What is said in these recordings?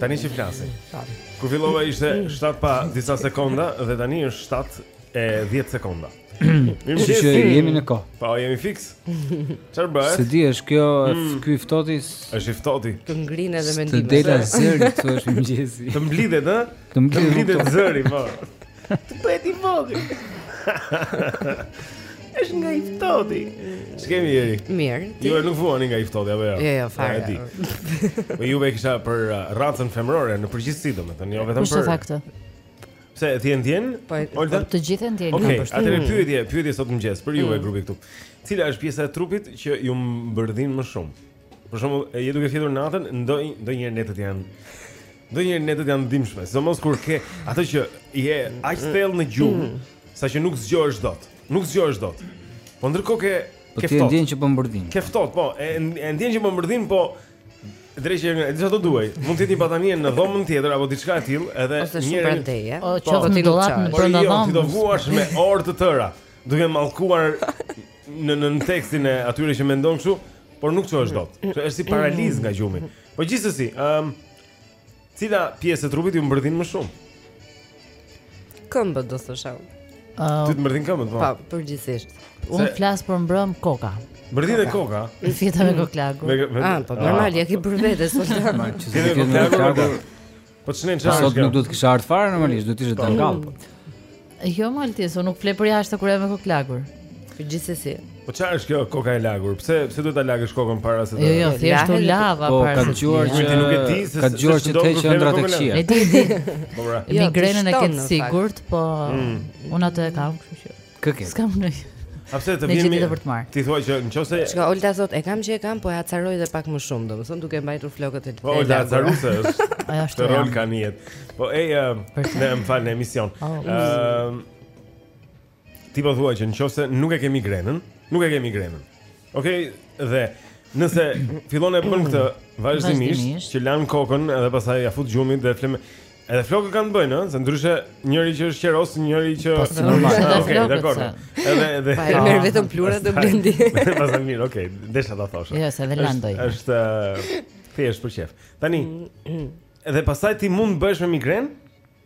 Tani që flasim. Kur fillova ishte 7 pa disa sekonda dhe tani është 7 e 10 sekonda. Mirë si që jemi në kohë. Po, jemi fiks. Çfarë bëhet? S'e di është kjo mm. ky i ftohti? Është i ftohti. Të ngrin edhe mendimet. Të dela zëri këtu është mëngjesi. Të mblidhet, ë? Të mblidhet zëri, po. Të bëhet i vogël. Është nga i ftohti. Ç'kemi njeri? Mirë. Ju nuk vuani nga i ftohti apo jo? Jo, jo, fare. Ja, po jo e kisha për uh, racën femërore në përgjithësi domethënë, jo vetëm për. Kush e tha këtë? Pse s'e ndien ndjen? Po, po të gjithë e ndjen. Okej, okay, atëherë pyetje, pyetje sot në mëngjes për ju e mm. grupi këtu. Cila është pjesa e trupit që ju mbërdhin më shumë? Për shembull, je duke fjetur natën, ndonjë ndonjëherë netët janë ndonjëherë netët janë dhimbshme, sidomos kur ke atë që je aq mm. thellë në gjumë, mm. saqë nuk zgjohesh dot. Nuk zgjohesh dot. Po ndërkohë ke po ke ftohtë. Po ndjen që po mbërdhin. Ke ftohtë, po. E, e ndjen që po mbërdhin, po dreq e di sa do vuaj. Mund të jetë një batanie në dhomën tjetër apo diçka e tillë, edhe një rëndësi. Po, çfarë po, do të thotë? Po, ti do vuash me orë të tëra, duke mallkuar nëntekstin e atyre që mendon kështu, por nuk çohesh dot. Mm. Është si paralizë nga gjumi. Po gjithsesi, ëm um, cila pjesë e trupit ju mbërdhin më shumë? Këmbët do thosha. Uh, Ti të mbërdhin këmbët, po. Po, përgjithsisht. Unë flas për mbrëm koka. Mbërdhinte koka. Unë fjeta me kokë lagur. Ah, po normal, ja ke bërë vetes, po. Që se ke kokë lagur. Po ç'në çfarë? Sot nuk do të kisha ardhur fare normalisht, do të ishte dangall. Po. Jo, Malti, po nuk fle përjashta kur jam me kokë lagur. Gjithsesi. Po çfarë është kjo koka e lagur? Pse pse duhet ta lagësh kokën para se të? Jo, jo, thjesht u lava po, para se. Po kam dëgjuar që ti nuk e di se kam dëgjuar që të heqë ëndrat e këqija. E di, di. Po bra. Jo, Migrenën e ke të sigurt, po mm. unë atë e kam, kështu që. Kë ke? S'kam në A pse të vjen mirë për të marr. Ti thua që nëse Çka Olta thotë, e kam që e kam, po e acaroj dhe pak më shumë, domethënë duke mbajtur flokët e tij. Po Olta acaruse është. Ajo është. Rol ka në jetë. Po ej, ne më fal në emision. Oh, Ëm Ti po thua që nëse nuk e ke migrenën, nuk e ke migrenën. Okej, okay, dhe nëse fillon e bën këtë vazhdimisht që lan kokën edhe pastaj ja fut gjumit dhe fle Edhe flokët kanë të bëjnë, ëh, se ndryshe njëri që është qeros, njëri që është normal. Okej, dakor. Edhe edhe po merr vetëm plumba te Blendi. Pastaj mirë, okej, desha ta thosha. Jo, se e lëndoj. Është thjesht për qejf. Tani edhe pastaj ti mund të bëhesh me migrenë?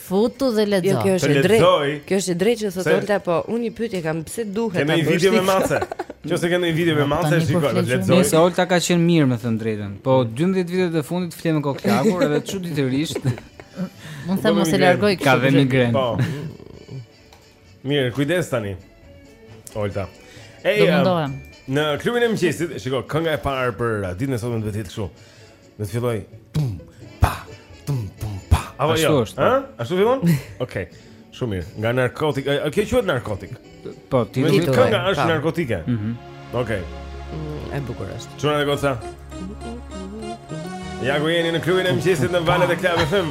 Futu dhe lexo. Jo, kjo është e drejtë. Kjo është e drejtë që thotë Olta, po unë një pyetje kam, pse duhet ta bësh? Ke një video me mace. Nëse kanë një video me mace, shikoj, po lexoj. Nëse Olta ka qenë mirë, me thënë të drejtën. Po 12 vitet e fundit fle me kokë lagur edhe çuditërisht. Mund të them mos e largoj kështu. Ka dhe migrenë. Po. Mirë, kujdes tani. Olta. Ej, do mundohem, në klubin e mëngjesit, shiko, kënga e parë për uh, ditën e sotme duhet të jetë kështu. Do të filloj tum pa tum tum pa. Apo jo. Ashtu është. Ëh? Po. Ashtu fillon? Okej. Shumë mirë. Nga narkotik, a kjo quhet narkotik? Po, ti e di kënga është po. narkotike. Mhm. Okej. Mm, e bukur është. Çuna e goca. Ja ku jeni në klubin e mëngjesit në valët e Club FM.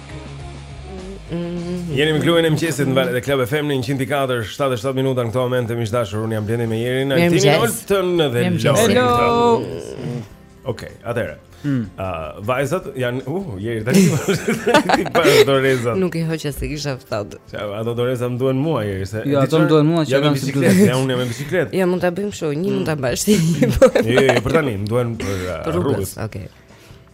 Mm-hmm. Jeni me klubin e mëngjesit në valët e Club FM në 104, 7 e 7 minuta në këto momente, miq të dashur, unë jam Blendi me Jerin Altinin e Oltën edhe Lorin. Hello! Ok, atëherë. Mm. Uh, vajzat janë, uh, jeri, të një parë të dorezat. Nuk i hoqa se kisha ftohtë. Ça, ato dorezat më duhen mua, jeri, se... Jo, ato më duhen mua, që jam, s'i përdor. Ja, unë jam me biçikletë. Ja, mund të bëjmë ashtu, një unë mund ta mbash ti. Jo, jo, jo, për tani, më duhen për uh, rrugës. Okej. Okay.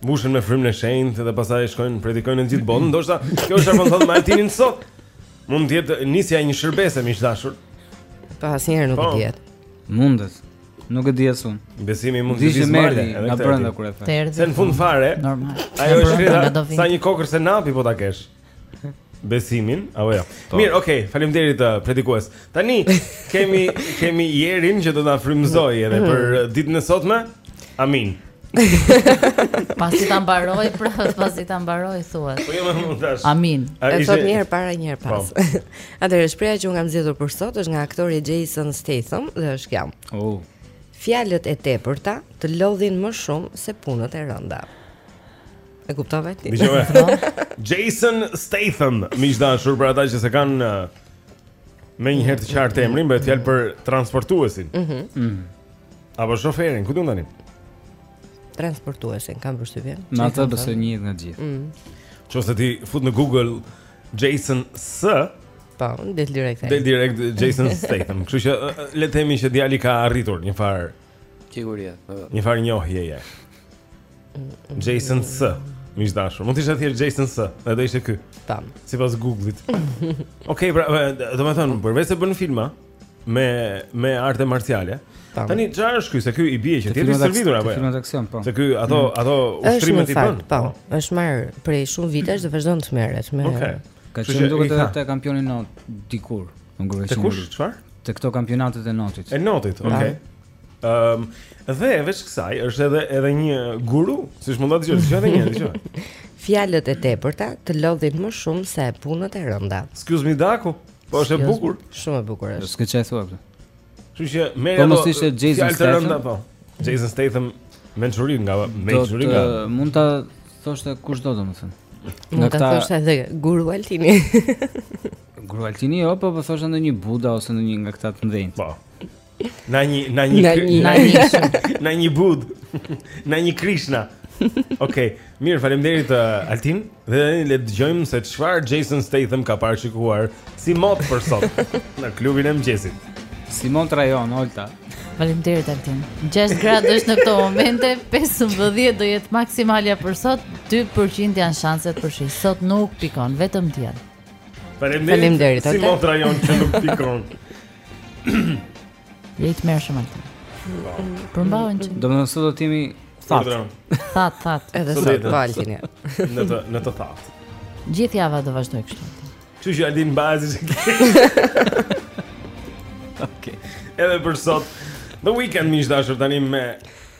Mbushen me frymën e shenjtë dhe pastaj shkojnë predikojnë në gjithë botën. Ndoshta kjo është çfarë po thotë Martini sot. Mund të jetë nisja e një shërbese miq të dashur. Po asnjëherë nuk e po. dihet. Mundet. Nuk e di as unë. Besimi mund të vijë mer ti nga brenda kur e the. Se në fund fare. Normal. Ajo e shkreta sa një kokërr sinapi po ta kesh. Besimin, apo jo. Po. Mirë, okay, faleminderit uh, predikues. Tani kemi kemi Jerin që do na frymëzojë edhe për uh, ditën e sotme. Amin. Pasi ta mbarojë, pra, pasi ta mbarojë thuhet. Po jo më mund tash. Amin. E thotë një herë para një herë po. pas. Atëherë shprehja që unë kam zgjedhur për sot është nga aktori Jason Statham dhe është kjo. Oh. Fjalët e tepërta të lodhin më shumë se punët e rënda. E kuptova ti. Jason Statham, miq të dashur për ata që s'e kanë uh, menjëherë të qartë emrin, bëhet fjalë për transportuesin. Mhm. Mm Apo shoferin, ku di unë tani? Transportuesin, kam përshtypjen. Me atë besoj njihet nga gjithë. Mhm. Qoftë se ti fut në Google Jason S. Po, del direkt. Del direkt Jason Statham. Kështu që uh, uh, le të themi që djali ka arritur një farë Sigurie. Një farë njohjeje. Jason S. Miq të dashur. Mund të ishte thjesht Jason S. Edhe do ishte ky. Tam. Sipas Google-it. Okej, pra, domethënë, përveç se bën filma me me arte marciale. Tani çfarë është ky? Se ky i bie që të jetë stërvitur apo? Filmat aksion, po. Se ky ato mm. ato ushtrimet i bën. Po, është marrë prej shumë vitesh dhe vazhdon të merret me. Okej. Ka qenë duket te kampion në not dikur Te kush? Çfarë? Te këto kampionatet e notit. E notit, okay. okay. Ëm um, dhe veç kësaj është edhe edhe një guru, siç mund ta dëgjoni, është edhe një, dëgjo. Fjalët e tepërta të lodhin më shumë se punët e rënda. Excuse me Daku, po është e bukur. Shumë e bukur është. S'ke ça i thua kësaj. Kështu që merr ato. Po mos ishte Jason Statham. Po. Jason Statham mençuri nga mençuri nga. Mund ta thoshte kushdo domethënë. Mund ta thoshte edhe guru Altini. Guru Altini jo, po po thosha ndonjë Buda ose ndonjë nga këta të mëdhenj. Po. Na një na një na një na një, na një Bud. Na një Krishna. Okej, okay. mirë, faleminderit uh, Altin dhe le të dëgjojmë se çfarë Jason Statham ka parashikuar si mot për sot në klubin e mëngjesit. Sinoptikan Olta. Faleminderit Altin. 6 gradë është në këto momente, 15 do jetë maksimalja për sot, 2% janë shanset për shi. Sot nuk pikon, vetëm diell. Faleminderit. Si motra jonë që nuk pikon. Je i tmerrshëm Altin. Përmbahen që. Domethënë sot do të jemi thatë. Thatë, thatë. Edhe sot Altin. Në të në të thatë. Gjithë java do vazhdojë kështu. Kështu që Altin mbase se ke. Okej. Edhe për sot. The Weeknd miq të dashur tani me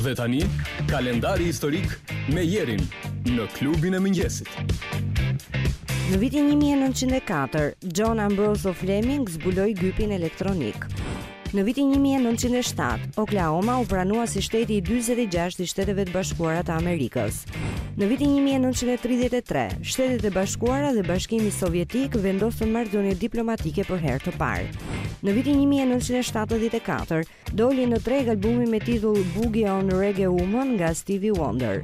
Dhe tani, kalendari historik me Jerin në klubin e mëngjesit. Në vitin 1904, John Ambrose Fleming zbuloi gypin elektronik. Në vitin 1907, Oklahoma u pranua si shteti i 46 i Shteteve të Bashkuara të Amerikës. Në vitin 1933, Shtetet e Bashkuara dhe Bashkimi Sovjetik vendosën marrëdhënie diplomatike për herë të parë. Në vitin 1974, Doli në treg albumi me titull Boogie on Reggae Woman nga Stevie Wonder.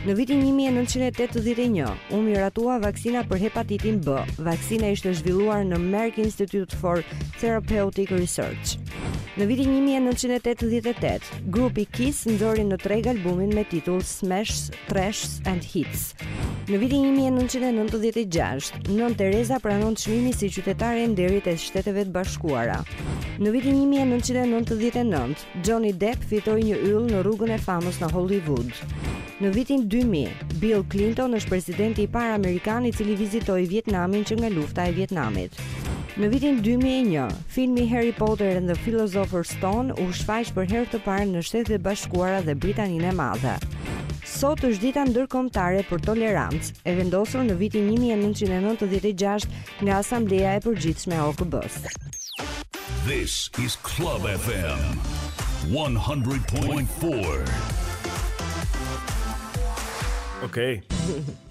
Në vitin 1981, u miratua vaksina për hepatitin B. Vaksina ishte zhvilluar në Merck Institute for Therapeutic Research. Në vitin 1988, grupi Kiss nxori në treg albumin me titull Smash Thrashes and Hits. Në vitin 1996, Nën Tereza pranon çmimin si qytetare e nderit e Shteteve të Bashkuara. Në vitin 1999, Johnny Depp fitoi një yll në rrugën e famës në Hollywood. Në vitin 2000, Bill Clinton është presidenti i parë amerikan i cili vizitoi Vietnamin që nga lufta e Vietnamit. Në vitin 2001, Filmi Harry Potter and the Philosopher's Stone u shfaq për herë të parë në Shtetet e Bashkuara dhe Britaninë e Madhe. Sot është dita ndërkombëtare për tolerancë, e vendosur në vitin 1996 nga Asambleja e Përgjithshme e OKB-së. This is Club FM 100.4. Okej. Okay.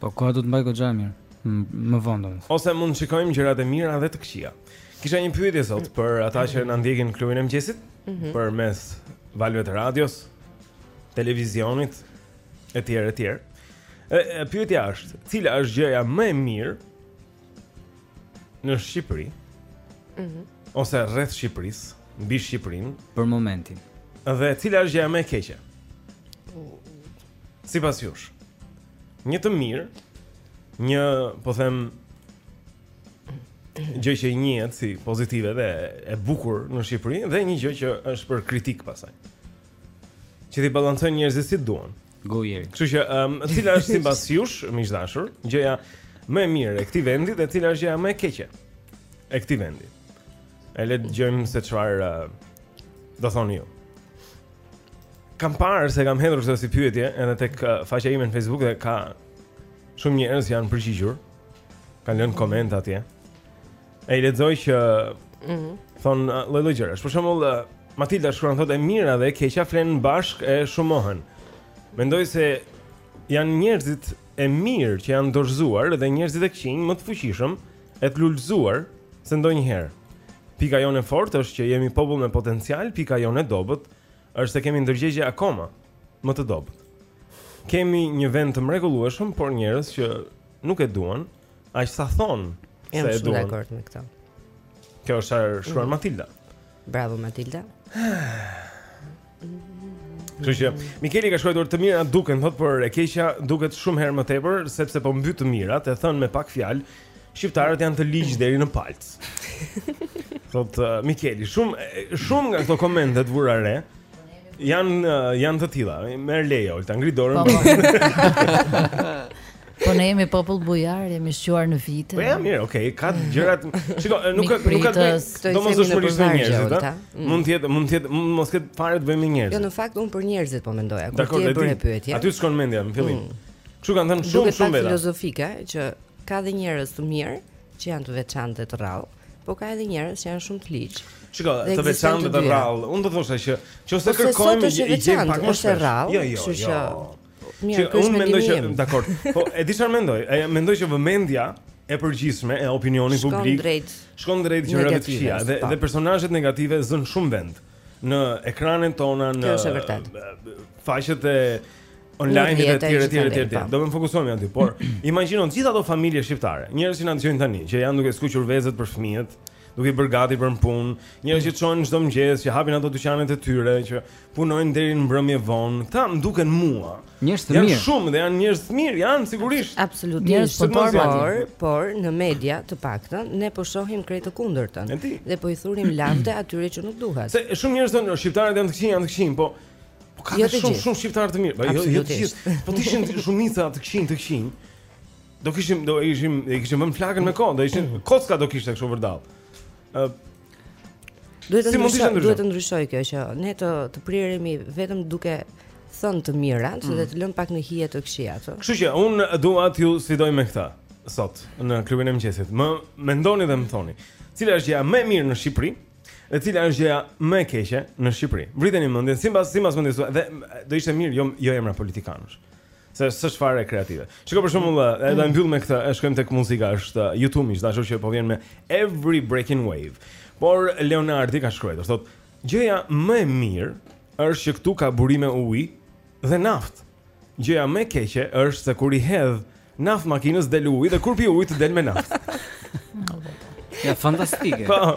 Po koha do të mbajë goxha mirë. Më vonë domos. Ose mund të shikojmë gjërat e mira dhe të këqija. Kisha një pyetje sot për ata që na ndjekin klubin e mëngjesit, mm -hmm. përmes valëve të radios, televizionit etj etj. Pyetja është, cila është gjëja më e mirë në Shqipëri? Mhm. Mm ose rreth Shqipërisë, mbi Shqipërinë për momentin. Dhe cila është gjëja më e keqe? sipas jush, një të mirë, një, po them, gjë që i njihet si pozitive dhe e bukur në Shqipëri dhe një gjë që është për kritikë pastaj. Që t'i balancojnë njerëzit si duan. Go Jeri. Kështu që, um, cila është sipas jush, miq të dashur, gjëja më e mirë e këtij vendi dhe cila është gjëja më e keqe e këtij vendi. E le të dëgjojmë se çfarë uh, do thoni ju. kam parë se e kam hedhur këtë si pyetje edhe tek uh, faqja ime në Facebook dhe ka shumë njerëz që janë përgjigjur. Kanë lënë komente atje. E i lexoj që ëh mm -hmm. thonë uh, lloj lloj gjërash. Për shembull uh, Matilda shkruan thotë e mira dhe e keqja flenë bashkë e shumohen. Mendoj se janë njerëzit e mirë që janë dorëzuar dhe njerëzit e këqinj më të fuqishëm E të lulëzuar se ndonjëherë. Pika jonë e fortë është që jemi popull me potencial, pika jonë e dobët është se kemi ndërgjegje akoma më të dobët. Kemi një vend të mrekullueshëm, por njerëz që nuk e duan, aq sa thonë se e duan. Jam shumë dakord me këtë. Kjo është ç'ka shkruar mm -hmm. Matilda. Bravo Matilda. Kështu që Mikeli ka shkruar të mira duken, thotë por e keqja duket shumë herë më tepër sepse po mbyt të mirat, e thënë me pak fjalë, shqiptarët janë të ligj deri në palcë. Thotë uh, Mikeli, shumë shumë nga këto komentet vura re janë uh, janë të tilla. Merr leje, Olta, ngri dorën. Po, po. Po ne jemi popull bujar, jemi shquar në vite. Po ja mirë, okay, ka gjëra. Shiko, nuk ka nuk ka domosdoshmërisht me njerëzit, a? Mm. Mund të jetë, mund të jetë, mos të ketë fare të bëjë me njerëzit. Jo, në fakt un për njerëzit po mendoja, kur ti e bëre pyetjen. Aty shkon mendja në fillim. Mm. Kështu kanë thënë shumë shumë veta. Duket filozofike që ka dhe njerëz të mirë që janë të veçantë të rrallë, po ka edhe njerëz që janë shumë të ligj. Shiko, të veçantë të rrallë. Un do të thosha që nëse kërkojmë i gjejmë pak më shumë. Jo, jo, jo. Mirë, që unë mendoj që dakor. Po e di çfarë mendoj? E mendoj që vëmendja e përgjithshme e opinionit publik shkon drejt, shkon drejt gjërave të këqija dhe dhe personazhet negative zënë shumë vend në ekranet tona në faqet online dhe etj etj etj etj. Do të fokusohemi aty, por imagjino të gjitha ato familje shqiptare, njerëz që na dëgjojnë tani, që janë duke skuqur vezët për fëmijët, duke u bërë gati për punë, njerëz që çohen çdo mëngjes, që hapin ato dyqanet e tyre, që punojnë deri në mbrëmje vonë. Këta më duken mua. Njerëz të mirë. Janë shumë dhe janë njerëz të mirë, janë sigurisht. Absolutisht. Njerëz të mirë, por, por në media të paktën ne po shohim krejt të kundërtën dhe po i thurim lavde atyre që nuk duhet. Se shumë njerëz thonë shqiptarët janë të këqij, janë të këqij, po po ka jo shumë shumë shqiptarë të mirë. Po jo, jo të gjithë. Po të ishin shumica të këqij, të këqij. Do kishim do ishim, e kishim vënë flakën me kohë, do ishim kocka do kishte kështu vërdall. Ë Duhet të ndryshojë, duhet të ndryshojë kjo që ne të të priremi vetëm duke thënë të mirat mm. dhe të lëmë pak në hije të këqijat. Kështu që un dua t'ju sfidoj me këtë sot në klubin e mëngjesit. Më mendoni dhe më thoni, cila është gjëja më e mirë në Shqipëri? E cila është gjëja më e keqe në Shqipëri? Vriteni mendjen sipas sipas mendjes tuaj dhe do ishte mirë jo jo emra politikanësh. Se s'është fare kreative. Shiko për shembull, dhe e mbyll me këtë, e shkojmë tek muzika, është uh, U2 miq, dashur që po vjen me Every Breaking Wave. Por Leonardi ka shkruar, thotë, gjëja më e mirë është që këtu ka burime uji dhe naftë. Gjëja më e keqe është se kur i hedh naftë makinës del uji dhe kur pi ujë të del me naftë. Ja fantastike. Po.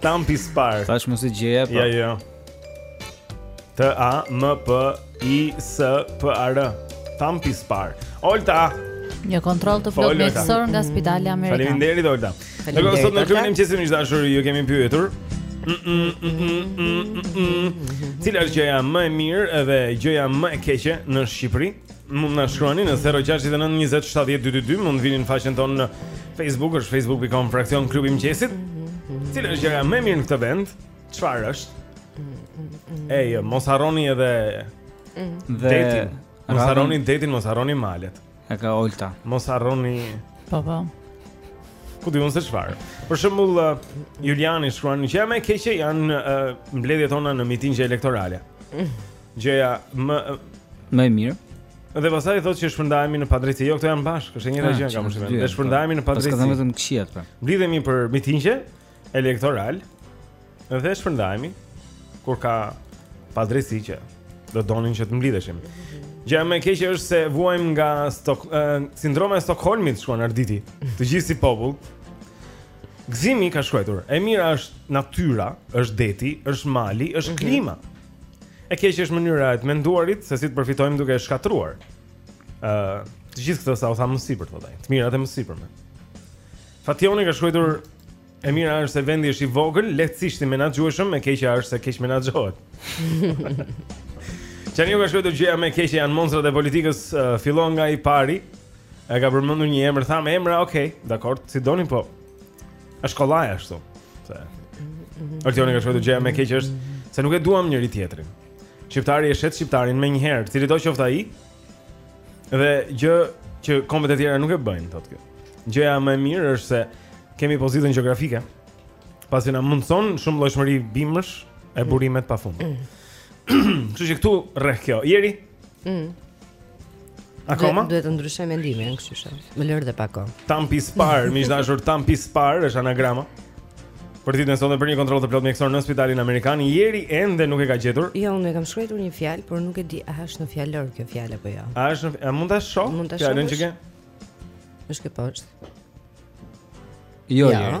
Tam pis par. Tash mos e gjeja pa. Po. Ja jo. Ja. T A M P I S P A R. Tam pis par. Olta. Një kontroll të plotë mjekësor nga Spitali Amerikan. Faleminderit Olta. Ne sot në klubin e mëngjesit miq dashur, ju kemi pyetur. Cila është gjëja më e mirë dhe gjëja më e keqe në Shqipëri? Mund na shkruani në 069 20 70 222, mund vini në faqen tonë në Facebook, është facebook.com fraksion klubi i mëngjesit. Cila është gjëja më e mirë në këtë vend? Çfarë është? Ej, mos harroni edhe dhe detin. Mos harroni detin, mos harroni malet. E ka Olta. Mos harroni. Po po. Ku di unë se çfarë. Për shembull, uh, Juliani shkruan gjëja më e keqe janë uh, mbledhjet tona në mitingje elektorale. gjëja më më e mirë. Dhe pastaj thotë që shpërndahemi në padrejtësi. Jo, këto janë bashkë, është e njëjta ah, gjë kam thënë. Ne shpërndahemi në padrejtësi. Paska vetëm të këqijat pra. Mblidhemi për mitingje elektorale dhe shpërndahemi kur ka padrejtësi që do donin që të mblidheshim. Gjëja më e keqe është se vuajmë nga stok, uh, sindroma e Stockholmit shkruan Arditi. Të gjithë si popull. Gzimi ka shkruar. E mira është natyra, është deti, është mali, është mhm. klima. E keqja është mënyra e të menduarit se si të përfitojmë duke shkatërruar. Ë, uh, të gjithë këto sa u tha më sipër thotë. Të mirat e mësipërme. Fationi ka shkruar E mira është se vendi është i vogël, lehtësisht i menaxhueshëm, e keqja është se keq menaxhohet. Çani ka shkruar gjëja më e keqe janë monstrat e politikës, uh, fillon nga i pari. E ka përmendur një emër, thamë emra, okay, dakor, si doni po. Është kollaj ashtu. Se. Altioni ka shkruar gjëja më e keqe është se nuk e duam njëri tjetrin. Shqiptari e shet shqiptarin menjëherë, cilido qoftë ai. Dhe gjë që kombet e tjera nuk e bëjnë thotë kjo. Gjëja më e mirë është se kemi pozitën gjeografike. Pasi na mundëson shumëllojshmëri bimësh e burimet pafund. Kështu që këtu rreh kjo. Jeri Mm. Akoma? Duhet të ndryshoj mendimin, kështu që më lër dhe pak kohë. Tampi Spar, miq të dashur Tampi Spar është anagrama. Për ditën e sotme për një kontroll të plotë mjekësor në spitalin amerikan, Jeri ende nuk e ka gjetur. Jo, unë e kam shkruar një fjalë, por nuk e di a është në fjalor kjo fjalë apo jo. A është, a mund ta shoh? Mund ta shoh. Fjalën që ke. Është këtu poshtë. Jo, jo.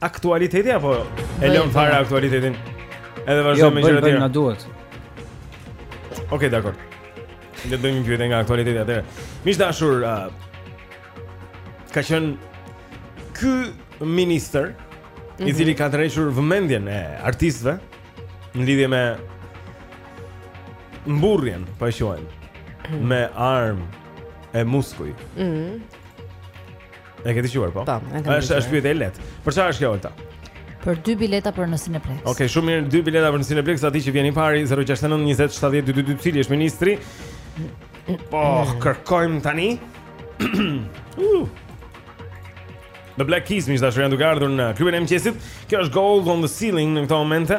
Aktualiteti apo e lëm fare aktualitetin? Edhe vazhdojmë jo, me gjëra të tjera. Jo, na duhet. Okej, okay, dakor. Ne do të bëjmë pyetje nga aktualiteti atëherë. Miq të dashur, uh, ka qenë ky ministër mm -hmm. i cili mhm. ka tërhequr vëmendjen e artistëve në lidhje me mburrjen, po e quajmë, mm -hmm. me armë e muskuj. Mhm. Mm E ke dëgjuar po? Tam, e kam. Është është pyetje e lehtë. Për çfarë është kjo Olta? Për dy bileta për në Cineplex. Okej, okay, shumë mirë, dy bileta për në Cineplex, atij që vjen i pari 069 20 70 222, cili është ministri? Po, kërkojmë tani. uh. The Black Keys, miq të dashur janë duke ardhur në klubin e mëngjesit Kjo është Gold on the Ceiling në këto momente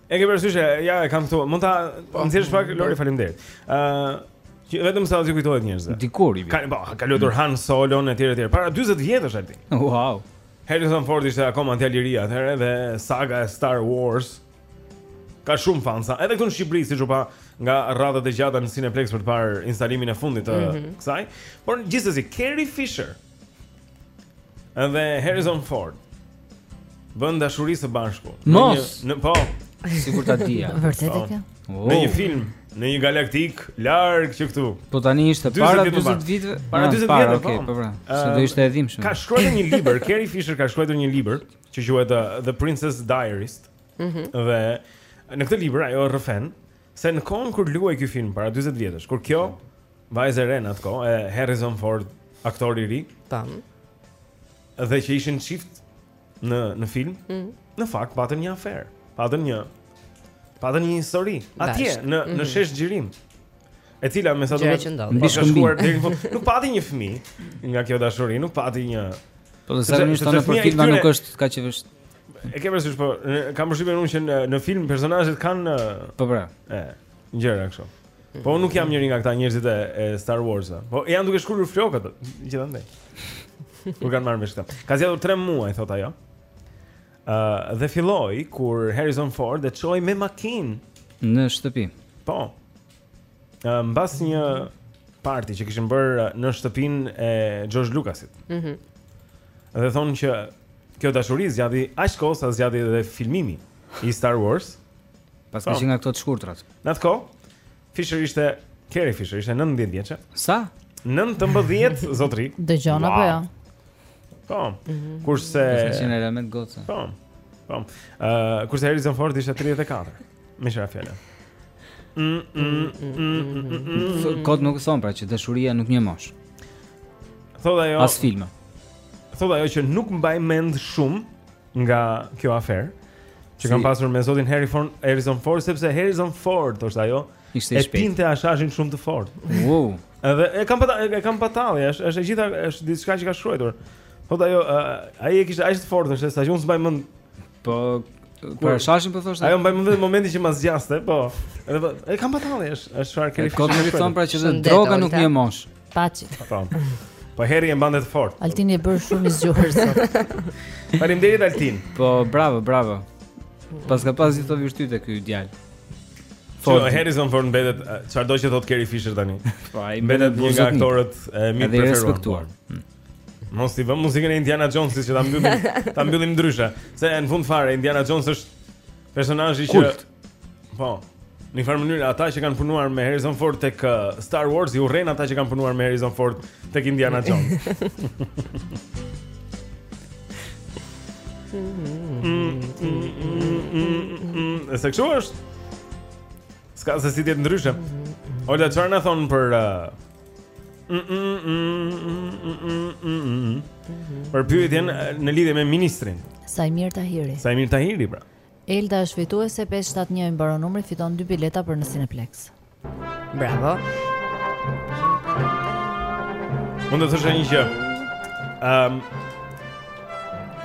E ke parasysh e ja e kam këtu. Mund ta po, nxjerrësh po, pak po. Lori, faleminderit. Ë uh, vetëm sa t'i kujtohet njerëzve. Dikur i vjen. Ka po, ka luajtur mm. Han Solo në etj etj. Para 40 vjetësh aty. Wow. Harrison Ford ishte akoma në Itali atëherë dhe saga e Star Wars ka shumë fansa. Edhe këtu në Shqipëri siç u pa nga radhët e gjata në Cineplex për të parë instalimin e fundit të mm -hmm. kësaj. Por gjithsesi Carrie Fisher Edhe Harrison Ford bënë dashuri së bashku. Mos, në po. Sigur ta dija. Vërtet e ke po. kjo? Oh. Në një film, në një galaktikë larg që këtu. Po tani ishte para 40 viteve, para 40 ah, viteve. Okej, po. po pra. Ah, Se do ishte e dhimbshme. Ka shkruar një libër, Carrie Fisher ka shkruar një libër që quhet uh, The Princess Diarist. Mhm. Dhe në këtë libër ajo rrëfen Se në kohën kur luhej ky film para 40 vjetësh, kur kjo vajzë e re në atë kohë, e Harrison Ford, aktor i ri, Tam. dhe që ishin çift në në film, Mm. në fakt patën një aferë, patën një patën një histori atje Bashkë. në në Mhm. sheshxhirim. E cila me sa Gjëra duket që ndodhin. Mbi paska shkëmbim. shkuar deri në fund. Nuk pati një fëmijë nga kjo dashuri, nuk pati një Po dhe Sepse- zakonisht sepse anë për fëmija i filma këtyre- nuk është kaq e vështirë. E ke parasysh po kam përshtypjen unë që në, në film personazhet kanë Po pra. E, gjëra kështu. Po unë nuk jam njëri nga këta njerëzit e, e Star Wars. Po janë duke shkulur flokët gjithandej. Kur kanë marrë vesh këta. Ka zgjatur 3 muaj thotë ajo. Ë uh, dhe filloi kur Harrison Ford e çoi me makinë në shtëpi. Po. mbas një parti që kishin bërë në shtëpinë e George Lucasit. Mhm. Mm dhe thonë që kjo dashuri zgjati aq kohë sa zgjati edhe filmimi i Star Wars. Paska qenë nga këto të shkurtrat. Në atë kohë, Fisher ishte Carrie Fisher, ishte 19 vjeçe. Sa? 19 zotri. Dëgjon apo jo? Po. Mhm. Kurse Kurse element goca. Po. Po. Ë, kurse Harrison Ford ishte 34. Me ca fjalë Kot nuk thonë pra që dashuria nuk njeh moshë. Thotë ajo. As filma. Thotë ajo që nuk mbaj mend shumë nga kjo aferë që kam pasur me zotin Harrison Harrison Ford sepse Harrison Ford thotë ajo thoshte e pinte hashashin shumë të fortë. Wow. Edhe e kam pa e kam pa tallje, është është e gjitha është diçka që ka shkruar. Thotë ajo, ai e kishte aq të fortë, është sa që unë s'mbaj mend Po, Për hashashin po thoshte. Ajo mbaj mend vetëm momentin që ma zgjaste, po. Edhe po, e kam pa tallje, është është çfarë keni. Kot nuk thonë pra që droga nuk njeh moshë. Paçi. Po. Po Harry e mbante të fortë. Altini është bërë shumë i zgjuar sot. Faleminderit Altin. Po bravo, bravo. Paska pas gjithë të vërtetë ky djalë. Po Harrison Ford mbetet çfarëdo që thotë Carrie Fisher tani. Po ai mbetet një nga aktorët e mi të preferuar. Mos i vëmë muzikën e Indiana Jonesit që ta mbyllim, ta mbyllim ndryshe, se në fund fare Indiana Jones është personazhi që po, në njëfarë mënyre ata që kanë punuar me Harrison Ford tek uh, Star Wars i urrejnë ata që kanë punuar me Harrison Ford tek Indiana Jones. Ë se kështu është S'ka se si të jetë ndryshe. Ola, çfarë na thonë për uh, Për pyetjen në lidhje me ministrin. Saimir Tahiri. Saimir Tahiri pra. Elda është fituese 571 i mbaron numri fiton dy bileta për në Cineplex. Bravo. Mund të thosha një gjë. Ehm um,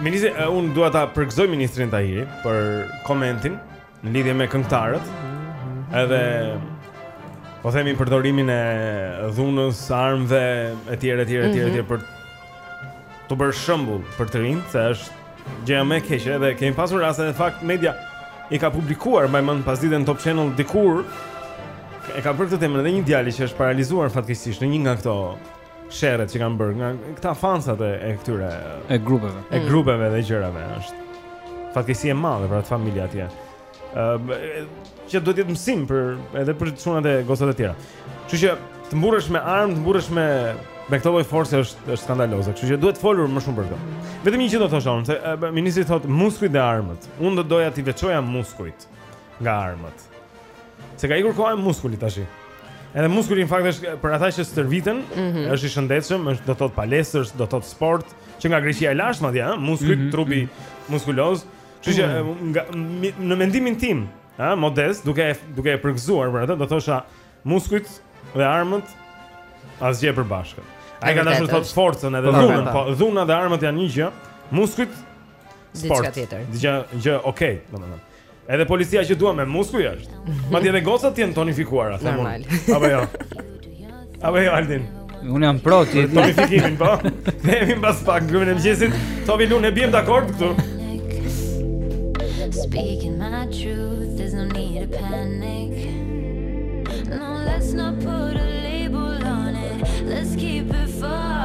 Ministri, uh, unë dua ta përgëzoj ministrin Tahiri për komentin. Në lidhje me këngëtarët, edhe po themi përdorimin e dhunës, armëve etj etj etj etj mhm. për t'u bërë shembull për të rinjtë, se është gjëja më e keqe edhe kemi pasur raste në fakt media i ka publikuar mbaj mend Pasdite në Top Channel dikur e ka bërë këtë temë edhe një djali që është paralizuar fatkeqësisht në një nga këto sherret që kanë bërë nga këta fansat e, e këtyre e grupeve. E grupeve dhe gjërave është fatkeqësi e madhe për atë familje atje. Ëm që duhet të jetë mësim për edhe për çunat e gocat e tjera. Kështu që të mburresh me armë, të mburresh me me këtë lloj force është është skandaloze. Kështu që duhet folur më shumë për këtë. Vetëm një gjë do të thosha unë, se ministri thotë muskujt dhe armët. Unë do doja t'i veçoja muskujt nga armët. Se ka ikur koha e muskulit tash. Edhe muskuli në fakt është për ata që stërviten, mm -hmm. është i shëndetshëm, është do thot palestër, do thot sport, që nga Greqia e lashtë madje, ëh, muskul, mm -hmm. trupi mhm. muskuloz. Kështu që mm -hmm. nga në mendimin tim, ëh, modest, duke duke e përgëzuar për atë, do thosha muskujt dhe armët asgjë të përbashkët. Ai ka dashur të thot forcën edhe po, po, dhunën, po. po dhuna dhe armët janë një gjë, muskujt sport. Diçka tjetër. Tjetër gjë, okay, domethënë. Edhe policia që duam me muskuj është. Madje edhe gocat janë tonifikuara, them unë. Normal. Apo jo. Apo jo Aldin. Unë jam pro ti. Tonifikimin po. Kthehemi mbas pak klubin e mëngjesit. Tove Lo e biem dakord këtu. Speaking my truth, there's no need to panic. No, let's not put a label on it. Let's keep it fun.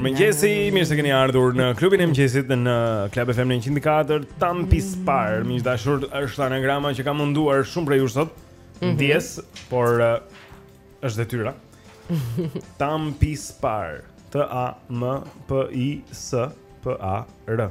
Mëngjesi, mirë se keni ardhur në klubin e mëngjesit në Club FM 104. Tam Pispar, miq të dashur, është anagrama që ka munduar shumë prej jush sot. Mhm. Ndjesë, mm -hmm. por uh, është detyra. Tam Pispar, T A M P I S P A R.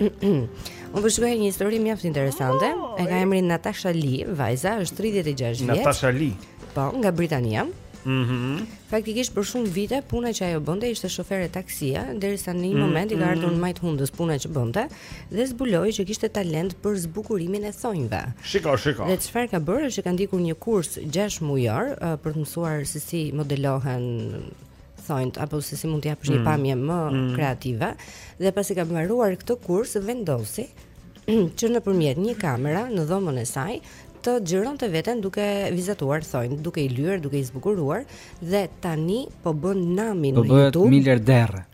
Unë po tregoj një histori mjaft interesante. Oh, e ka emrin Natasha Lee, vajza është 36 vjeç. Natasha Lee. Po, nga Britania. Mhm. Mm Faktikisht për shumë vite puna që ajo bënte ishte shofere taksia, derisa në një mhm, moment mm -hmm. i ka ardhur mhm. në majt hundës puna që bënte dhe zbuloi që kishte talent për zbukurimin e thonjve. Shiko, shiko. Dhe çfarë ka bërë është që ka ndjekur një kurs 6 mujor uh, për të mësuar se si modelohen thonjtë apo se si mund t'u japësh një mm. pamje më mm. kreative dhe pasi ka mbaruar këtë kurs vendosi që nëpërmjet një kamera në dhomën e saj të xhironte veten duke vizatuar thonj, duke i lyer, duke i zbukuruar dhe tani po bën namin po në YouTube. Po bëhet miliardere.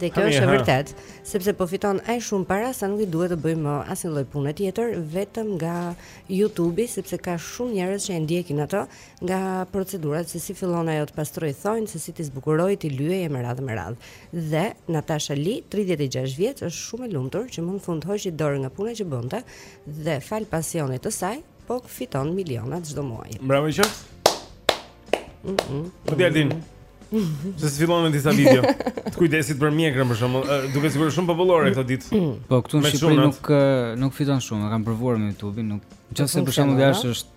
Dhe kjo është e vërtet, sepse po fiton aq shumë para sa nuk i duhet të bëj më asnjë lloj pune tjetër vetëm nga YouTube-i, sepse ka shumë njerëz që e ndjekin atë nga procedurat se si fillon ajo të pastrojë thonjtë, se si t'i zbukurojë, t'i lyejë me radhë me radhë. Dhe Natasha Li, 36 vjeç, është shumë e lumtur që më në fund hoqi dorë nga puna që bënte dhe falë pasionit të saj, po fiton miliona çdo muaj. Bravo i qoftë. Mm -mm, po ti Altin. Mm-hmm. Pse s'i fillon me disa video. Të kujdesit për mjekrën për shembull, duket sikur shumë popullore këto ditë. Mm. Po këtu në Shqipëri nuk nuk fiton shumë, e kanë provuar me YouTube-in, nuk. Nëse për shembull jashtë është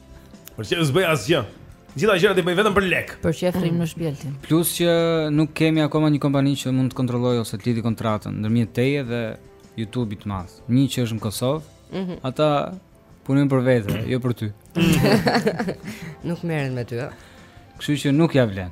Për qejf s'bëj asgjë. Gjitha gjërat i bëj vetëm për lek. Për qejf rrimë në shpi, Altin. Plus që nuk kemi akoma një kompani që mund të kontrollojë ose të lidhë kontratën ndërmjet teje dhe YouTube-it të madh. Një që është në Kosovë, mm -hmm. ata punojnë për vete, jo për ty. nuk merren me ty, a? Kështu që nuk ia vlen.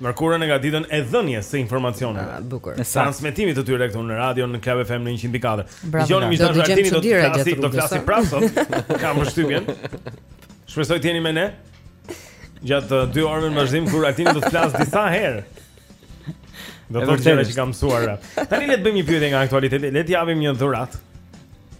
Mërkurën e ka ditën e dhënies së informacioneve. Ah, bukur. Transmetimit të tyre këtu në radio në Club FM në 104. Dëgjoni më tash Altini do të flasi, do flasi prapë sot. Kam përshtypjen. Shpresoj të jeni me ne. Gjatë uh, dy orëve në vazhdim kur Altini do të flasë disa herë. Do të them gjëra që kam mësuar. Tani le të bëjmë një pyetje nga aktualiteti. Le të japim një dhuratë.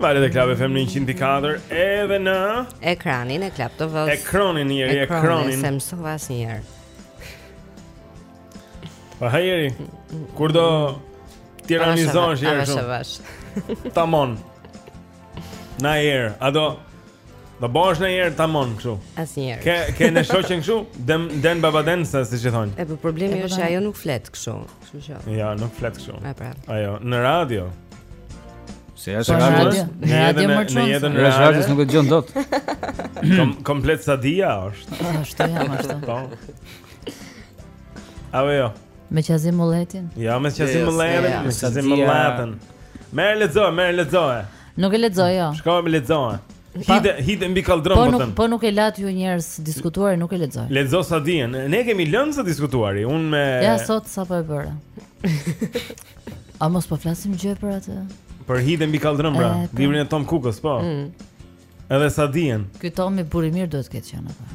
Valët e Club FM në 104 Edhe në Ekranin e Club TV-së Ekronin njeri, ekronin, ekronin, se mësova asnjëherë Po hajde ri, kur do tironizohesh njeri shumë Avash, avash Tamon Na jeri, a do Do bohesh njeri tamon kshu Asnjëherë Ke, ke një shoqe kshu Den, den baba den, se siç e thonë E pra po problemi është që ajo nuk flet kshu Kështu që. Ja, nuk flet kështu. E pra. Ajo, në radio. Se ja shaka në radio. Në radio më çon. Në jetën e radios nuk e dëgjon dot. Kom, komplet Sadija është. Ashtu jam ashtu. Po. Ajo. Jo. Me Qazim Mulletin? Ja, me Qazim Mulletin, me Qazim Mulletin. Merre lexoje, merre lexoje. Nuk e lexoj jo. Shko merre lexoje. Hide, Hide mbi kalldrëm po, po nuk, po nuk e latë ju një herë së diskutuari, nuk e lexoj. Lexo Sadijen. Ne kemi lënë së diskutuari, unë me Ja sot sapo e bëra. A mos po flasim gjë për atë? Për Hide mbi kalldrëm pra, librin e Tom Kukës, po. Mm. Edhe Sadijen. Ky Tomi burrë i mirë duhet të ketë qenë atë.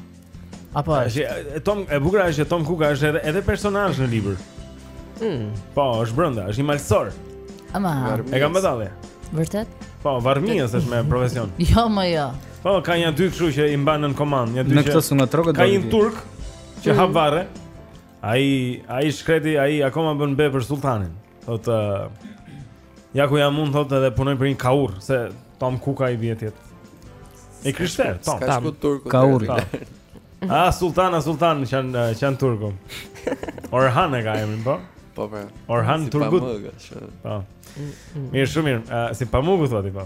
Apo është. Është Tom e bukur është që Tom Kuka është edhe edhe personazh në libër. Mm. Po, është brenda, është një malësor. Ama. E kam dalë. Vërtet? Po, varrmihës është me profesion. Jo, më jo. Po, ka nja dy kështu që i mban në komandë, nja dy. Në këtë sun në trokët. Ka një turk që mm. hap varre. Ai, ai i shkreti, ai akoma bën be për sulltanin. Thotë uh, Ja ku jam unë thotë edhe punoj për një kaurr Se Tom Kuka i bie të jetë I krishterë, Tom S'ka shku turku Kaurr A, Sultan, a Sultan që janë që janë turku Orhan e ka emrin, po? Po, po Orhan si Turgut Si Pamuku, që Po Mirë, shumë mirë, uh, si Pamuku, thua ti po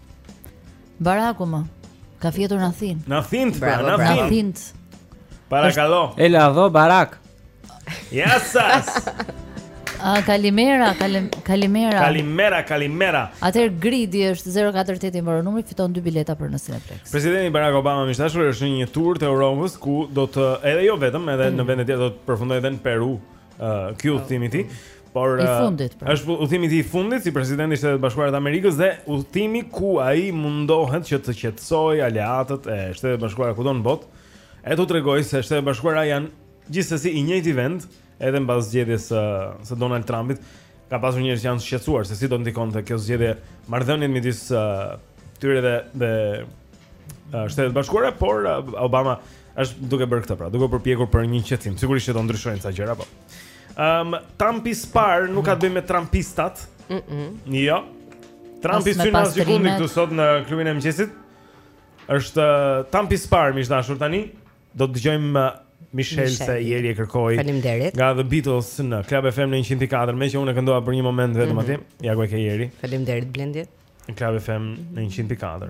Baraku më. Ka fjetur në Athinë. Në Athinë, pra, në Athinë. Në Athinë. Parakalo. Ela edho Barak. Jasas. A Kalimera, Kalim, Kalimera. Kalimera, Kalimera. Atëherë Gridi është 048 i mori numri fiton dy bileta për në Cineplexx. Presidenti Barack Obama miq të dashur është në një tur të Europës ku do të edhe jo vetëm, edhe mm. në vende të tjera do të përfundojë edhe në Peru. uh, ky udhëtim i tij. Por uh, pra. është udhëtimi i tij i fundit si president i Shteteve të Bashkuara të Amerikës dhe udhëtimi ku ai mundohet që të qetësojë aleatët e Shteteve të Bashkuara kudo në botë. E t'u tregojë se Shtetet e Bashkuara janë gjithsesi i njëjti vend edhe mbas zgjedhjes së Donald Trumpit. Ka pasur njerëz që janë shqetësuar se si do ndikonte kjo zgjedhje marrëdhëniet midis uh, tyre dhe dhe uh, Shtetet e Bashkuara, por uh, Obama Është duke bërë këtë pra, duke u përpjekur për një qetësim. Sigurisht që do ndryshojnë ca gjëra, po. Ëm, um, Trumpi spar nuk ka të bëjë me trumpistat. Mhm. -mm. Jo. Trumpi s'hyn asgjëkundi këtu sot në klubin e mëngjesit. Është uh, Trumpi spar miq të dashur tani. Do të dëgjojmë uh, Michelle se Jeri e kërkoi. Faleminderit. Nga The Beatles në Club FM në 104, meqë unë e këndova për një moment vetëm mm -hmm. atje. Ja ku e ke Jeri. Faleminderit Blendi. Në Club FM në 104.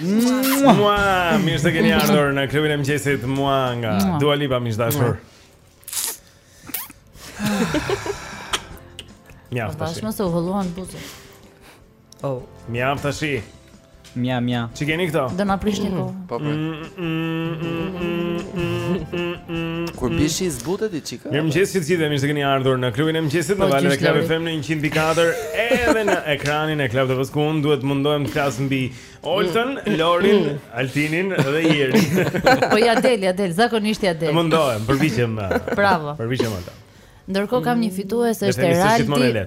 Mua, mirë se keni ardhur në klubin e mëngjesit mua nga Dua Lipa miq të dashur. Mjaft. Tash mos u holluan buzët. Oh. Mjaft më tashi. Mja, mja. Ç'i keni këto? Do na prishë një mm. kohë. Po, po. Kur bishi i zbutet i qika. Mirë mëngjes të gjithë dhe mirë se keni ardhur në klubin e mëngjesit në po, valën e Club FM në 104 edhe në ekranin e Club TV-së ku unë duhet mundohem të flas mbi Olten, mm. Lorin, Altinin dhe Jeri. Po ja del, ja del, zakonisht ja del. Mundohem, përpiqem. Bravo. Përpiqem ata. Ndërkohë kam një fitues është Eraldi.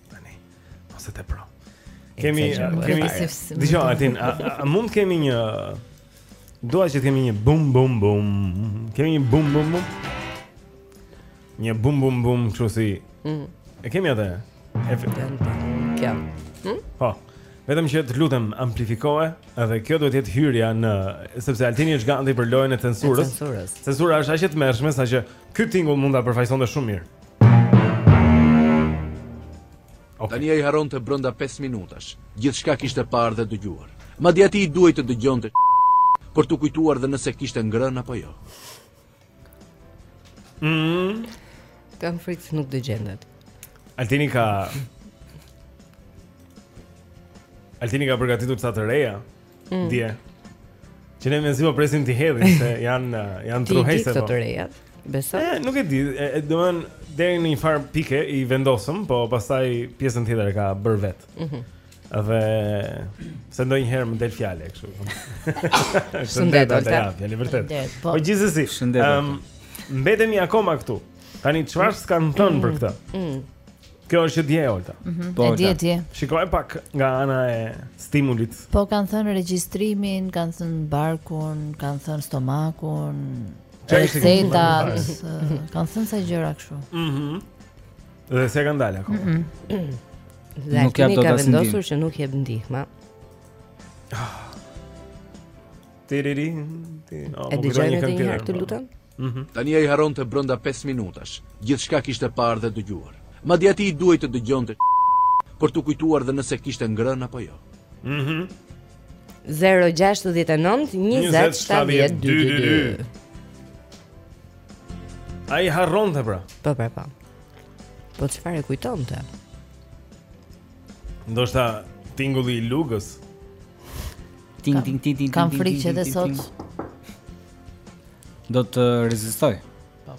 Tani, mos e tepro. Kemi kemi dëgjoj Altin, a, a, a mund të kemi një Dua që të kemi një bum bum bum. Kemi një bum bum bum. Një bum bum bum, kështu si. Mm. E kemi atë. E kemi atë. Kjo. Hm? Po. Vetëm që të lutem amplifikoje edhe kjo duhet të jetë hyrja në sepse Altini është gati për lojën e censurës. Censurës. Censura është aq e tmerrshme sa që ky tingull mund ta përfaqësonte shumë mirë. Tani ai harronte brenda pesë minutash gjithçka kishte parë dhe dëgjuar. Madje atij i duhej të dëgjonte për t'u kujtuar dhe nëse kishte ngrënë apo jo. Mm. Kam frikë se nuk do gjendet. Altini ka Altini ka përgatitur ca të reja. mm. dje. Që ne mezi po presim t'i hedhim se janë janë truhese po. Ti të reja. Besoj. Eh, nuk e di, domethënë deri në njëfarë pike i vendosëm, po pastaj pjesën tjetër e ka bërë vetë. Mhm. Mm dhe se ndonjëherë më del fjalë kështu. Shëndet, do të jap, jeni vërtet. Po, po gjithsesi, shëndet. Ehm, mbetemi akoma këtu. Tani çfarë s'kanë thënë për këtë? Mm. Kjo është dje Olta. Mm -hmm. Po dje dje. Shikoj pak nga ana e stimulit. Po kanë thënë regjistrimin, kanë thënë barkun, kanë thënë stomakun. Receta, kanë thënë sa gjëra kështu. Mhm. Mm dhe se kanë dalë akoma. Mm -hmm. Dhe nuk jam dot asnjë. vendosur që nuk jep ndihmë. Ah. Tiririn. E dëgjojmë edhe një herë të lutem? Tani ai harronte brenda pesë minutash gjithçka kishte parë dhe dëgjuar. Madje atij i duhej të dëgjonte për t'u kujtuar dhe nëse kishte ngrënë apo jo. Mhm. 069 20 70 222. Ai harronte pra. Po pra po. Po çfarë e kujtonte? Ndoshta tingulli i lugës. Ting ting ting ting. Kam frikë që sot do të rezistojë. Po.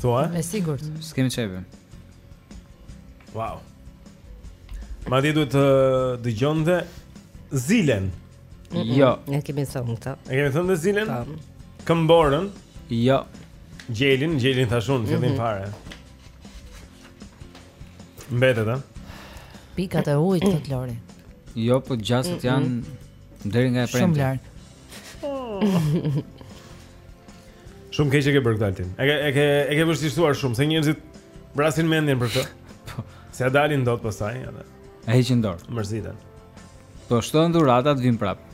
Thua? Me siguri. S'kemi çeve. Wow. Madje duhet të dëgjonte zilen Jo Ne kemi thënë këtë E kemi thënë dhe zilen Tam. Këmborën Jo Gjelin, gjelin thashun, gjelin mm -hmm. fare Mbetet, a? Pikat e ujit të Lori. Jo, po gjasët janë mm -mm. deri nga e premtja. Shumë larg. Shumë keq e ke bërë Altin. E ke e ke e ke vështirësuar shumë se njerëzit vrasin mendjen për këtë. Po. S'e dalin dot pastaj edhe. E heqin dorë. Mërziten. Po shtohen dhuratat vijnë prapë.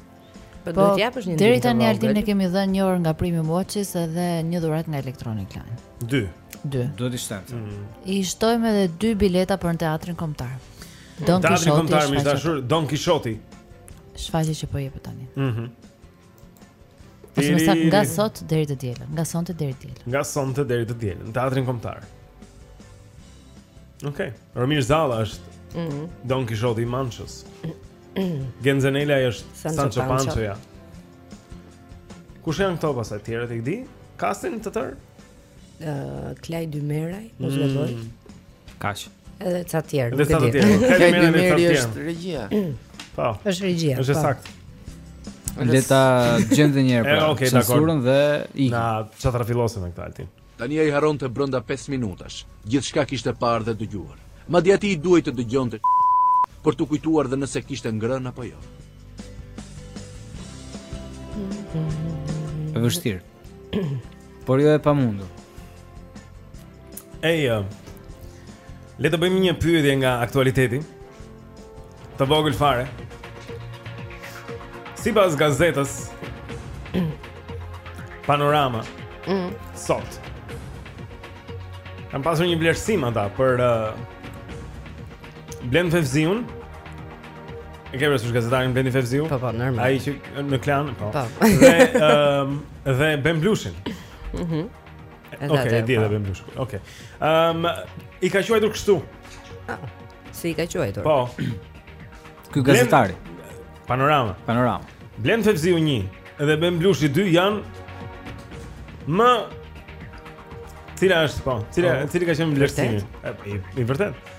Po, po duhet të japësh një ditë. Deri tani Altin ne kemi dhënë një orë nga Premium Watches edhe një dhuratë nga Electronic Line. Dy. 2. Duhet të shtat. Mm. I shtojmë edhe dy bileta për në teatrin kombëtar. Don Kishoti. Teatri kombëtar më dashur Don Kishoti. Shfaqje që po jep tani. Mhm. Mm Ti më sa nga sot deri të dielën, nga sonte deri të dielën. Nga sonte deri të dielën, në teatrin kombëtar. Okej, okay. Romir Zalla është. Mhm. Mm Don Kishoti i Manchës. Genc Fuga është Sanço, Sanço Panço. Panço ja. Kush janë këta pastaj të tjerët, e di? Kastin të tërë? uh, Klajd Ymeraj, mos mm. gaboj. Kaç? Edhe ca të tjerë. Edhe ca të tjerë. Klajd Ymeri është regjia. Po. Është regjia. Është po. saktë. Le ta dëgjojmë dhe një herë pra okay, Censurën dhe i Na çfarë filloze me këtë Altin Tani ai harronte brenda 5 minutash gjithçka kishte parë dhe dëgjuar Madje atij i duhej të dëgjonte për t'u kujtuar dhe nëse kishte ngrënë apo jo E vështirë Por jo e pamundur Ej, uh, le të bëjmë një pyetje nga aktualiteti Të vogël fare Sipas gazetës Panorama mm. Sot Kanë pasur një vlerësim ata për uh, Blend Fevziun E kemi vlerësuar gazetarin Blendi Fevziu Po, po, normal Ai që në Klan Po, po. Dhe, um, dhe Ben Blushin mm -hmm. Oke, okay, e di dhe po. Ben Blushin Oke okay. um, I ka quajtur kështu ah, Si i ka quajtur Po Ky gazetari Panorama Panorama Blendi Fevziu 1 Dhe Ben Blushi 2 janë Më Cila është po? Cila, o, cili ka qenë vlerësimi? I, i vërtetë.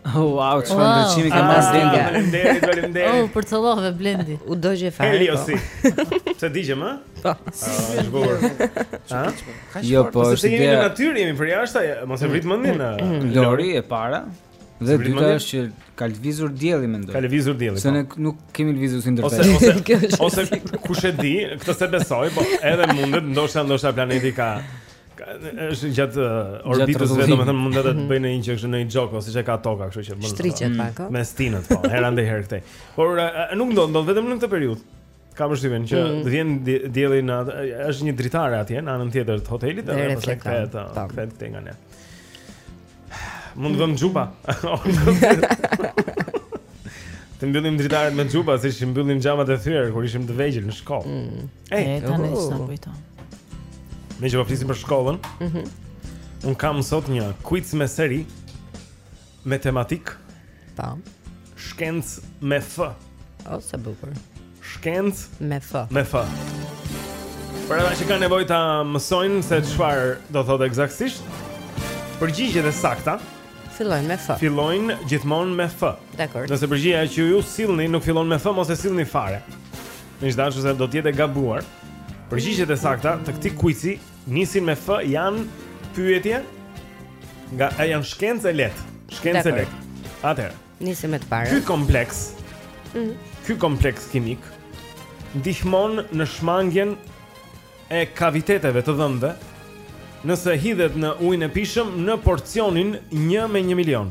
Oh, wow, çfarë wow. ndryshimi ka marrë Blendi? Faleminderit, faleminderit. Oh, u përcëllove Blendi. U dogje fare. Heliosi. Po. Pse digjem, ha? Po. Zgjuar. Ha? Jo, po, po se jemi në natyrë, jemi përjashta, mos e vrit mendjen. Mm, mm, mm. Lori e para. Dhe dyta është që ka lëvizur dielli mendoj. Ka lëvizur dielli. Se po. ne nuk kemi lëvizur si ndërtesë. Ose ose ose kush e di, këtë s'e besoj, po edhe mundet, ndoshta ndoshta planeti ka Është gjatë uh, orbitës së vet, domethënë mund edhe të mhm. bëjë një gjë kështu në një xhok, ose siç e ka toka, kështu që mund Shtriqet mm. pak, Me stinët, po, herë andej herë këtej. Por uh, uh, nuk ndodh, ndodh vetëm në këtë periudhë. Ka përshtypjen që mm. vjen dielli në atë, është një dritare atje, në anën tjetër të hotelit, dhe reflekton, po. këtej nga ne. Mund të vëmë xhupa. Të mbyllim dritaret me xhupa, siç i mbyllnim xhamat e thyer kur ishim të vegjël në shkollë. Mm. Ej, e, tani oh. ç'na kujton. Meqë po flisim për shkollën, mm -hmm. unë kam sot një quiz me seri me tematikë Po. Shkencë me F. O, sa bukur. Shkencë me F. Me F. Për ata që kanë nevojë ta mësojnë se çfarë do thotë ekzaktësisht, përgjigjet e sakta fillojnë me F. Fillojnë gjithmonë me F. Dakord. Nëse përgjigja që ju sillni nuk fillon me F, mos e sillni fare. Megjithatë, se do të jetë e gabuar. Përgjigjet e sakta të këtij kuici Nisin me F janë pyetje nga e janë shkencë e lehtë. Shkencë e lehtë. Atëherë. Nisim me të parën. Ky kompleks. Mm. Ky kompleks kimik ndihmon në shmangien e kaviteteve të dhëmbëve nëse hidhet në ujin e pijshëm në porcionin 1 me 1 milion.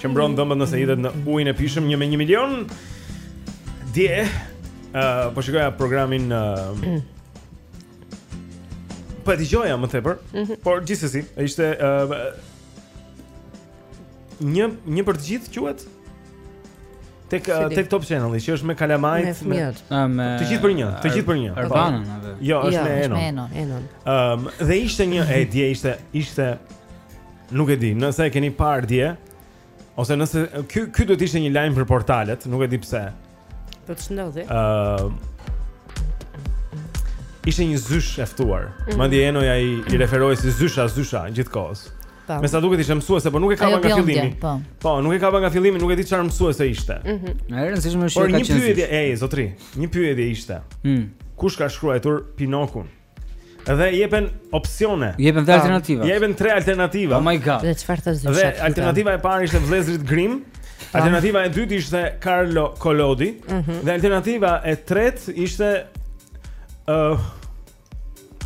Që mbron dhëmbët nëse hidhet në ujin e pijshëm 1 me 1 milion. Dje uh, po shikoja programin uh, Po e dëgjoja më tepër, mm -hmm. por gjithsesi, ishte uh, një një për të gjithë quhet tek uh, tek Top Channel, që është me kalamajtë me ah, me të gjithë për një, të gjithë për një. Arbanën po. atë. Jo, është jo, me Enon. Enon, Enon. Ëm, ehm, dhe ishte një e dje ishte ishte Nuk e di, nëse e keni parë dje, ose nëse ky ky do të ishte një lajm për portalet, nuk e di pse. Po ç'ndodhi. Ë uh, Ishte një zyshë e ftuar. Mm -hmm. Madje Enoja i referohej si zysha, zysha gjithë kohës. Po. Me sa duket ishte mësuese, por nuk e kapa nga fillimi. Po. po, nuk e kapa nga fillimi, nuk e di çfarë mësuese ishte. Ëh. Mm -hmm. E rëndësishme është ka qenë. Por një pyetje, ej, zotri, një pyetje ishte. Hm. Kush ka shkruar Pinokun? Dhe jepen opsione. Jepen dhe alternativa. Jepen tre alternativa. Oh my god. Dhe çfarë të zgjidhësh? Dhe alternativa e parë ishte vëllezërit Grimm. Alternativa e dytë ishte Carlo Collodi mm -hmm. dhe alternativa e tretë ishte ë uh,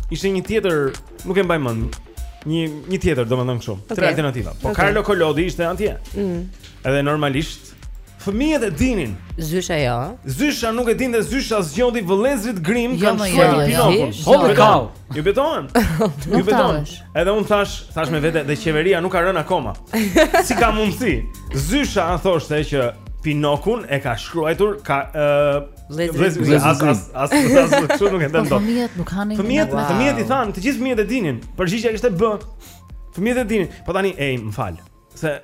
ishte një tjetër, nuk e mbaj mend. Një një tjetër, domethënë kështu. Okay. Tre alternativa. Po okay. Carlo Collodi ishte atje. Mm. Edhe normalisht Fëmijët e dinin. Zysha jo. Zysha nuk e dinte zysha zgjodhi vëllezërit Grimm jo, kanë shkruar Pinokun. Po me kall. Ju betohem. Ju betohem. Edhe unë thashë, thashë me vete dhe qeveria nuk ka rënë akoma. Si ka mundësi? Zysha an thoshte që Pinokun e ka shkruar ka ë vëllezërit as as as as kështu nuk e them po, dot. Fëmijët nuk kanë. Fëmijët, fëmijët i thanë, të gjithë fëmijët e dinin. Përgjigja ishte B. Fëmijët e dinin. Po tani ej, më fal. Se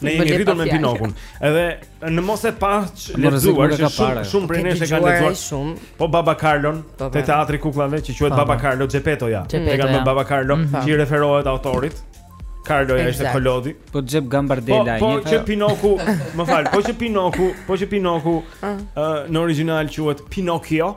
Ne jemi rritur me Pinokun. Edhe në mos e paç lexuar që shumë shumë prej nesh e kanë lexuar shumë. Po Baba Carlon po, te teatri i kukullave që quhet po, Baba po. Carlo Gepettoja. E kanë me Baba Carlo mhm. që i referohet autorit. Carloja ishte Collodi. Po Jep Gambardella ai. Po që Pinoku, më fal, po që Pinoku, po që Pinoku ah. në origjinal quhet Pinocchio.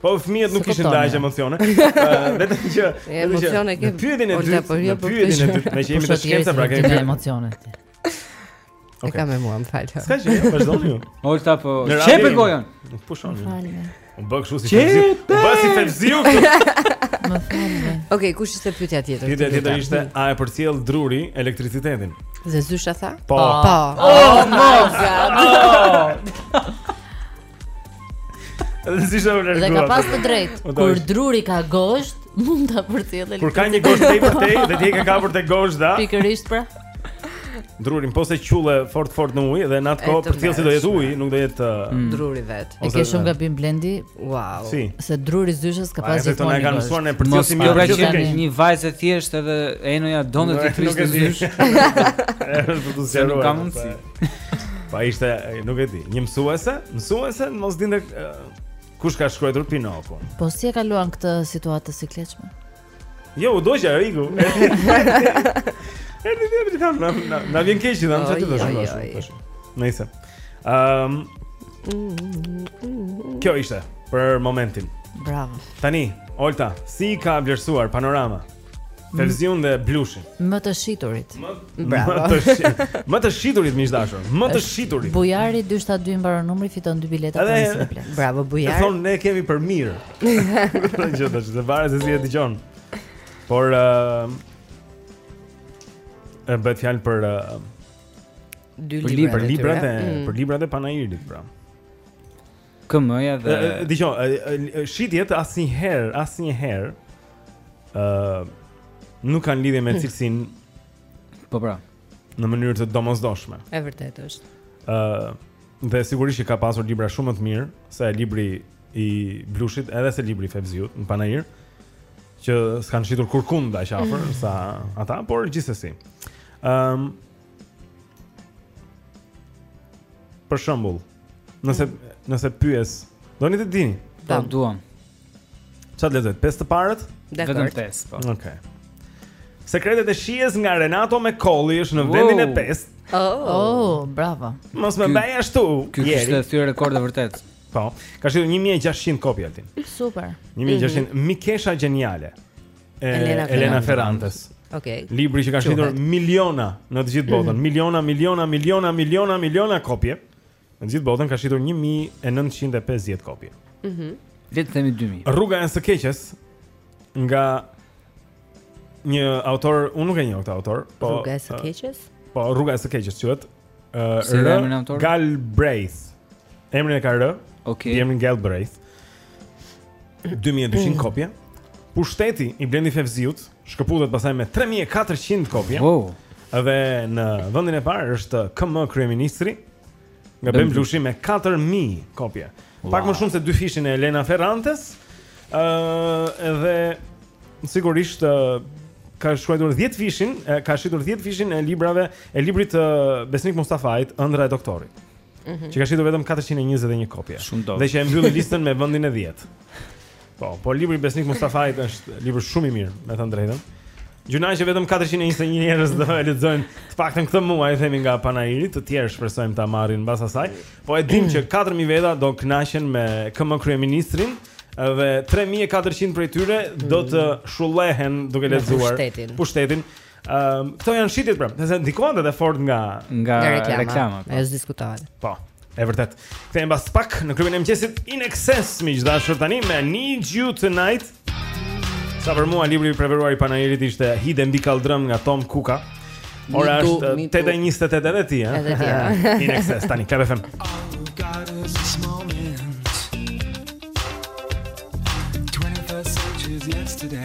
Po fëmijët nuk kishin dashje emocione. Vetëm që emocione ke. Pyetjen e dytë, po jo pyetjen e dytë, meqë jemi te shkenca pra kemi emocione. E ka me mua, më fal S'ka gjë, vazhdojnë ju Olta, po... Qepe gojën Pushon Më fal Më bë kështu si Qepe Më bë si Fevziu Më fal Okej, kush ishte pyetja tjetër? Pyetja tjetër ishte a e përcjell druri elektricitetin? Dhe zysha tha? Po. Po. Oh, oh my god. Dhe si shumë lërguat. Dhe ka pas të drejtë. Kur druri ka gozhdë, mund ta përcjellë. Kur ka një gozhdë tej për tej dhe ti e ke kapur te gozhda. Pikërisht pra. Drurin po s'e qulle fort fort në ujë dhe në atë kohë përcjellësi do jetë uji, nuk do jetë uh, mm. druri vet. E ke shumë gabim Blendi. Wow. Si. Se druri zyshes ka pas gjithmonë. Po ne kanë mësuar ne përcjellës i mirë. Kjo është një vajzë e thjeshtë edhe enoja donte të trishtë zysh. Nuk e di. Nuk e di. Po ishte, nuk e di, një mësuese, mësuese të mos dinte kush ka shkruar Pinokun. Po si e kaluan këtë situatë të sikletshme? Jo, u dojë Riku. E di, e di kam, na, na, na vjen keq, na më që të të shumë, shumë, shumë. Nejse. Um, kjo ishte, për momentin. Bravo. Tani, Olta, si i ka vlerësuar Panorama? Fevziun dhe Blushin. Më të shiturit. Bravo. Më të shiturit. Më të shiturit miq të dashur. Më të shiturit. Bujari 272 mbaron numri fiton dy bileta për Instagram. Bravo Bujar. Thonë ne kemi për mirë. Një gjë tash, se varet se si e dëgjon. Por ë uh, bëhet fjalë për uh, për libra për librat e mm. për librat e panairit, pra. KM-ja dhe dëgjoj, shitjet asnjëherë, asnjëherë ë uh, nuk kanë lidhje me cilësinë. Po pra, në mënyrë të domosdoshme. E vërtetë është. ë uh, Dhe sigurisht që ka pasur libra shumë më të mirë se libri i Blushit, edhe se libri i Fevziut në Panair, që s'kan shitur kurkund aq afër mm. sa ata, por gjithsesi. ë um, Për shembull, Nëse nëse pyes, doni të dini? Po duam. T'i lexoj, pesë të parët? Vetëm pesë, po. Okej. Okay. Sekretet e shijes nga Renato Mekolli është në wow. vendin e pesë. Oh, oh, bravo. Mos më bëj ashtu. Ky kishte thyer rekorde vërtet. Po. Ka shitur 1600 kopje Altin. Super. 1600 mm -hmm. Mikesha gjeniale. e Elena Ferrantes. Okej. Okay. Libri që ka shitur miliona në të gjithë botën, mm. miliona, miliona, miliona, miliona, miliona kopje. Në të gjithë botën ka shitur 1950 kopje. Mhm. Mm Le të themi 2000. Rruga e së keqes nga një autor, unë nuk e njoh këtë autor, po Rruga e së keqes? Po Rruga e së keqes quhet. Ëh, uh, Galbraith. Emrin e ka R. Okej. Okay. Emrin Galbraith. 2200 kopje. Pushteti i Blendi Fevziut shkëputet pastaj me 3400 kopje. Wow. Dhe në vendin e parë është KM kryeministri nga Ben Blushi me 4000 kopje. Wow. Pak më shumë se dyfishin e Elena Ferrantes. Ëh, uh, edhe sigurisht uh, ka shkruar 10 fishin, ka shitur 10 fishin e librave, e librit të Besnik Mustafajt, Ëndrra e Doktorit. -hmm. Që ka shitur vetëm 421 kopje. Shumë dobë. Dhe që e mbylli listën me vendin e 10. Po, po libri i Besnik Mustafajt është libër shumë i mirë, me thënë drejtën. Gjynah që vetëm 421 njerëz do e lexojnë të paktën këtë muaj, themi nga Panairi, të tjerë shpresojmë ta marrin mbas asaj. Po e dim që 4000 veta do kënaqen me KM kryeministrin dhe 3400 prej tyre do të shullehen duke lexuar pushtetin. Ëm, uh, këto janë shitjet pra, nëse ndikohen edhe fort nga nga reklama, reklama po. Është diskutuar. Po. E vërtet. Kthehem pas pak në klubin e mëngjesit INXS miq të dashur tani me Need You Tonight. Sa për mua libri i preferuar i Panairit ishte Hide mbi kalldrëm nga Tom Kuka. Ora është 8:28 edhe ti, ha. Edhe ti. INXS tani Club FM. Yesterday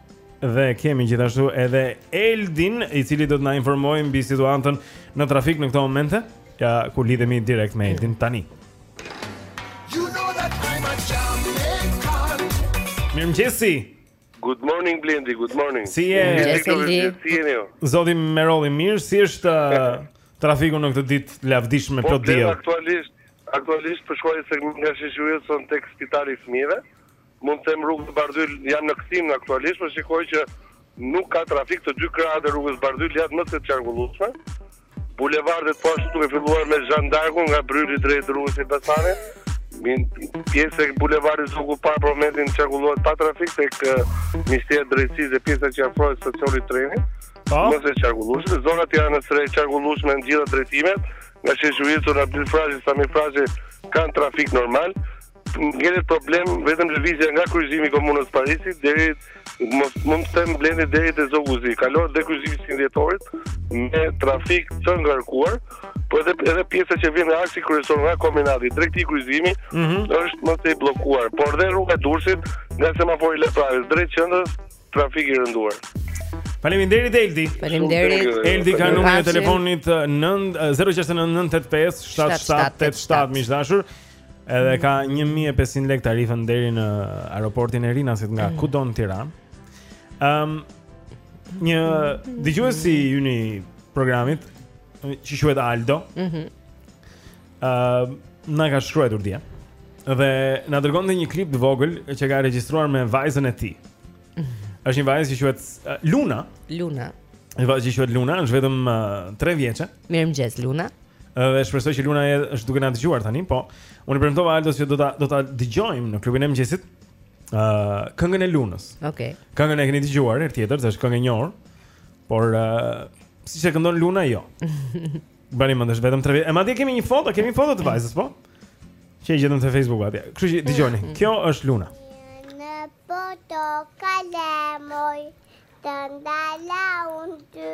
Dhe kemi gjithashtu edhe Eldin, i cili do të na informojë mbi situatën në trafik në këto momente. Ja ku lidhemi direkt me Eldin tani. You know that I'm a Jamaican. Mirëmëngjesi. Good morning Blendi, good morning. Si je? Si jeni ju? Zoti Merolli mirë, si është uh, trafiku në këtë ditë të lavdishme po, plot diell? Po aktualisht, aktualisht po shkoja se nga Sheshi Wilson tek spitali i fëmijëve. Mund të them te rruga Bardhyl jam në kthim aktualisht, por shikoj që nuk ka trafik të dy krahët e rrugës Bardhyl janë mëse të qarkullueshme. Bulevardet po ashtu duke filluar me Zhan d'Arkun nga Bryli drejt rrugës së Elbasanit. Pjesa e bulevardit Zogu i Parë për momentin qarkullohet pa trafik tek Ministria e Drejtësisë dhe pjesa që afrohet stacionit të trenit. Po. Mëse e qarkullueshme, zonat janë mëse të qarkullueshme në të gjitha drejtimet, nga Sheshi Wilson, Abdyl Frashëri, Sami Frashëri kanë trafik normal. Ngelet problem vetëm lëvizja nga kryqëzimi i Komunës së Parisit deri mos mund të them Blendi deri te Zogu i Zi. Kalohet dhe kryqëzimi i 21 Dhjetorit me trafik të ngarkuar, por edhe edhe pjesa që vjen nga aksi kryesor nga Kombinati drejt këtij kryqëzimi mm -hmm. është mëse e bllokuar, por dhe rruga e Durrësit nga semafori i Laprakës drejt qendrës trafik i rënduar. Faleminderit Eldi. Faleminderit. Eldi ka numrin e telefonit 9 069 985 7787 miq të dashur. Edhe ka 1500 lekë tarifën deri në aeroportin e Rinasit nga mm. kudo në Tiranë. Ëm um, një dëgjues i yni i programit që quhet Aldo. Mhm. Mm Ëm uh, na ka shkruar dje. Dhe na dërgonte një klip të vogël që ka regjistruar me vajzën e tij. Mm -hmm. Është një vajzë që quhet uh, Luna. Luna. Një vajzë që quhet Luna, është vetëm uh, 3 vjeçe. Mirëmëngjes Luna. Dhe shpresoj që Luna është duke na dëgjuar tani, po unë i premtova Aldos që do ta do ta dëgjojmë në klubin e mëngjesit. Ë uh, këngën e Lunës. Okej. Okay. Këngën e keni dëgjuar herë tjetër, se është këngë e njohur. Por ë uh, siç e këndon Luna jo. Mbani mend është vetëm 3 vjet. E madje kemi një foto, kemi foto të vajzës, po? Që e gjetëm te Facebook atje. Kështu që dëgjoni. Kjo është Luna. Në foto kalemoj të ndala unë ty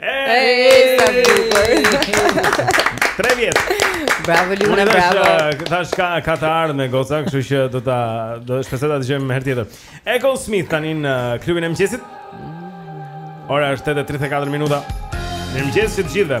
Ej, sa bukur. Tre vjet. Bravo Luna, bravo. Eh, thashë ka ka të ardhur kjo goca, kështu që do ta do shpresoj ta dëgjojmë herë tjetër. Echo Smith tani në eh, klubin e mëngjesit. Ora është 8:34 minuta. Mirëmëngjes të gjithëve.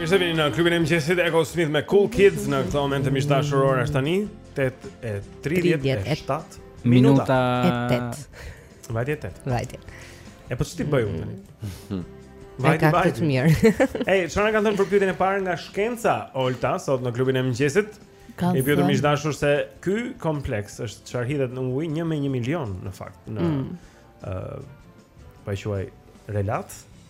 Mirë se vini në klubin e mëngjesit Echo Smith me Cool Kids në këtë moment miq të dashur ora është tani 8:37 minuta e 8. Vajti e 8. Vajti. E po ç'ti bëj unë tani? Mhm. Vajti vajti. Ej, çfarë kanë thënë për pyetjen e parë nga shkenca Olta sot në klubin e mëngjesit? Kanë thënë. Pyetëm miq të dashur se ky kompleks është çfarë hidhet në ujë 1 me 1 milion në fakt në ë mm. uh, pa po quaj relat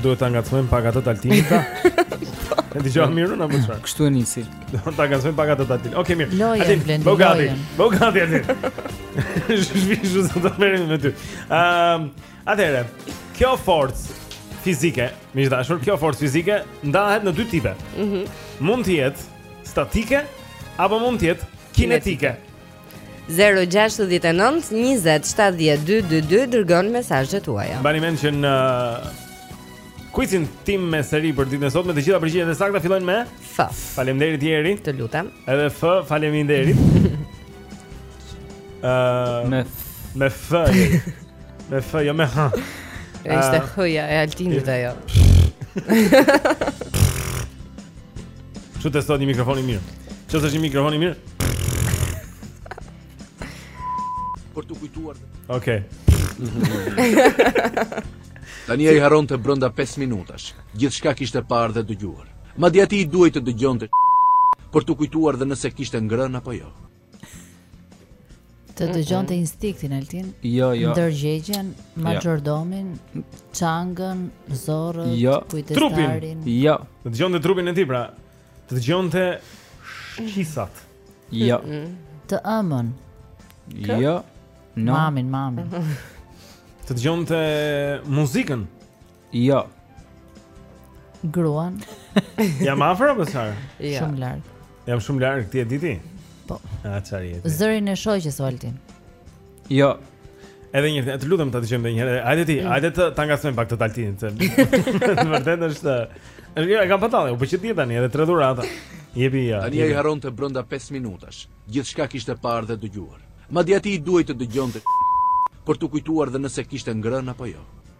Duhet ta ngacmojmë pak atë Altinin ta. E di jam mirë apo çfarë? Kështu e nisi. Do ta ngacmojmë pak atë Altin. Okej, mirë. Atë bëu gati. Bëu gati atë. Ju do të merrni me ty. Ehm, atëherë. Kjo forcë fizike, miq të dashur, kjo forcë fizike ndahet në dy tipe. Mhm. Mund të jetë statike apo mund të jetë kinetike. 0-69-20-72-222 Dërgoni mesazhet tuaja Mbani mend që në kuizin tim me seri për ditën e sotme të gjitha përgjigjet e sakta fillojnë me F Faleminderit Jeri Të lutem Edhe F Faleminderit uh, Me F Me F Me F jo me H Është H-ja e Altinit ajo Duhet sot një mikrofon i mirë. Duhet një mikrofon i mirë. Për të kujtuar. Okej. Tani ai harronte brenda 5 minutash. Gjithçka kishte parë dhe dëgjuar. Madje atij i duhej të dëgjonte për t'u kujtuar dhe nëse kishte ngrënë apo jo. Të dëgjonte instinktin Altin Jo, jo Ndërgjegjen, jo. maxhordomin, çangën, zorët, jo. kujdestarin Trupin, jo Të dëgjonte trupin e tij pra Të dëgjonte shqisat Jo Të ëmën Jo no. Mamin, mamin Të dëgjonte muzikën Jo. Gruan. Jam afër apo sa? Jo. Shumë larg. Jam shumë larg ti e di ti? Po. A çfarë je? Zërin e shoqes Altin. Jo. Edhe një herë, të lutem ta dëgjojmë edhe një herë. Hajde ti, mm. hajde ta ngacmojmë pak Altinin, se vërtet është është gjëra kam patalle, u bëj çet tani edhe tre dhurata. Jepi ja. Tani ai harronte brenda 5 minutash. Gjithçka kishte parë dhe dëgjuar. Madje atij i duhej të dëgjonte për t'u kujtuar dhe nëse kishte ngrënë apo jo.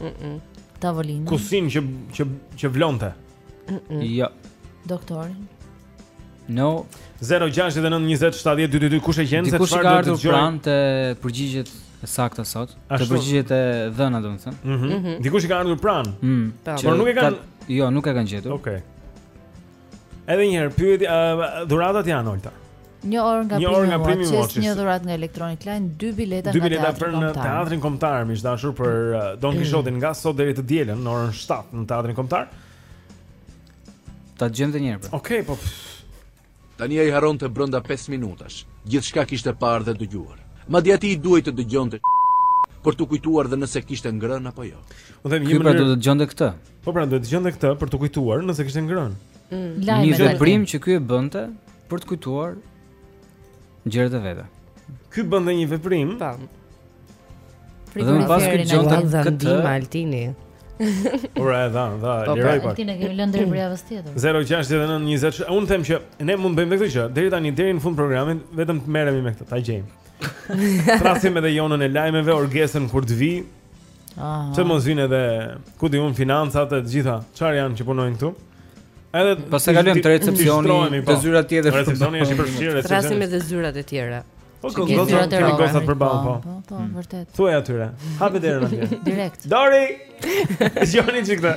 Mhm. Tavolinën. Kusinë që që që vlonte. Mhm. Jo. Doktorin. No 0692070222 kush e gjen se çfarë do të dëgjojë. Dikush ka ardhur pranë te përgjigjet e sakta sot. Te përgjigjet e dhëna domethënë. Mhm. mhm. Dikush i ka ardhur pranë. Mhm. Por nuk e kanë Jo, nuk e kanë gjetur. Okej. Edhe një herë pyetja, dhuratat janë Olta. Një orë nga një orë nga Primi Watches. Një dhuratë nga Electronic Line, dy bileta nga teatri kombëtar. Dy bileta për në teatrin kombëtar, miq të dashur për uh, Don Kishotin nga sot deri të dielën në orën 7 në teatrin kombëtar. Ta dëgjojmë edhe njëherë pra. Okej, okay, po. Tani ai harronte brenda 5 minutash. Gjithçka kishte parë dhe dëgjuar. Madje atij i duhej të dëgjonte për t'u kujtuar dhe nëse kishte ngrënë apo jo. Unë po them një pra mënyrë. Ky pra do të dëgjonte këtë. Po pra, duhet të dëgjonte këtë për t'u kujtuar nëse kishte ngrënë. Mm. Lajme, një veprim që ky e bënte për të kujtuar gjërat e veta. Ky bënte një veprim. Po. Dhe më pas dëgjonte këtë Altini. Ora e dha, dha, po, liroje pra, pak. Altini e kemi lënë deri prej javës tjetër. 069 20. Unë them që ne mund të bëjmë këtë gjë deri tani deri në fund programit, vetëm të merremi me këtë, ta gjejmë. Thërrasim edhe Jonën e lajmeve, Orgesën kur të vijë. Aha. Të mos vinë edhe ku di un financat e të gjitha. Çfarë janë që punojnë këtu? Edhe pastaj kalojmë te recepsioni, po. te zyrat e tjera. Recepsioni është i përfshirë. Thërrasim edhe zyrat e tjera. Po këto do të thonë gocat përballë po. Po, po, hmm. vërtet. Thuaj atyre. Hape derën atje. Direkt. Dori. Joni çikta.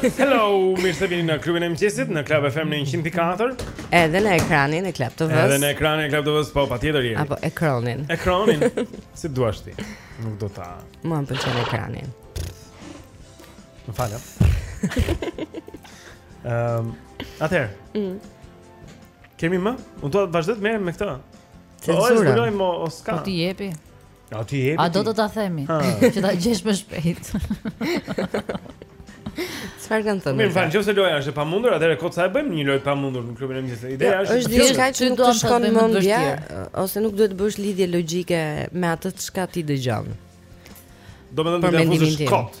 Hello, mirë se vini në klubin e mëngjesit në Club FM në 104. Edhe në ekranin e Club TV-s. Edhe në ekranin e Club TV-s, po patjetër jeni. Apo ekronin. Ekronin. si duash ti? Nuk do ta. Mua më pëlqen ekranin. Më fal. Ehm, um, atëherë. Mm. Kemi më? Unë do të vazhdoj të merrem me këtë. Po, e zbulojmë mo, o ska. Po ti jepi. Ja ti jepi. A do të ta themi? Që ta gjesh më shpejt. Çfarë kanë thënë? Mirë, fal, nëse loja është e pamundur, atëherë kot sa e bëjmë një lojë të pamundur në klubin e mëngjesit. Jo, Ideja është është diçka që nuk të shkon në mendje ose nuk duhet të bësh lidhje logjike me atë çka ti dëgjon. Domethënë të fusësh kot.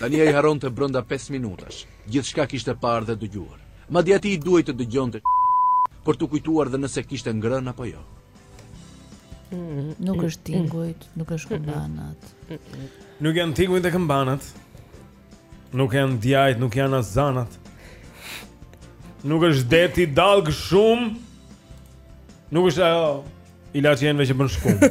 Tani ai harronte brenda pesë minutash gjithçka kishte parë dhe dëgjuar. Madje atij i duhej të dëgjonte për t'u kujtuar dhe nëse kishte ngrënë apo jo. Nuk është tingujt, nuk është këmbanat. Nuk janë tingujt dhe këmbanat. Nuk janë djajt, nuk janë as zanat. Nuk është deti dallgëshumë. Nuk është ai ilaçi i enëve që bën shkumë.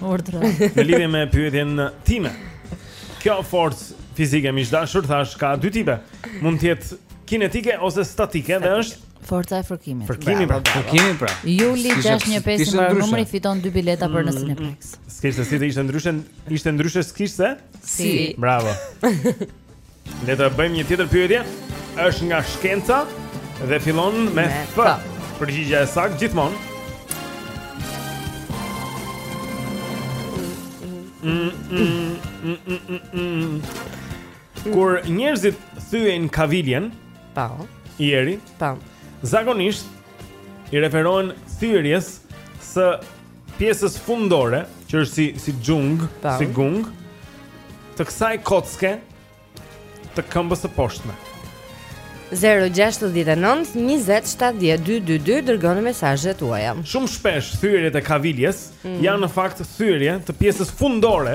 Urdhra. Në lidhje me pyetjen time. Kjo forcë fizike miq të dashur thashë ka dy tipe. Mund të jetë kinetike ose statike dhe është Forca e fërkimit. Fërkimi pra, fërkimi pra. Juli 615 numri fiton dy bileta për në mm. Cineplex. S'kishte si të ishte ndryshe, ishte ndryshe s'kishte si. Bravo. Le të bëjmë një tjetër pyetje. Është nga shkenca dhe fillon me F. Përgjigja e saktë gjithmonë. Kur njerëzit thyejnë kaviljen, pa. Po. Jeri, pa. Zakonisht i referohen thyerjes së pjesës fundore, që është si si xhungë, si gungë, të kësaj kocke të këmbës së poshtme. 0-6-19-27-12-22 Dërgoni mesazhet tuaja Shumë shpesh thyerjet e kaviljes mm. Janë në fakt thyerje të pjesës fundore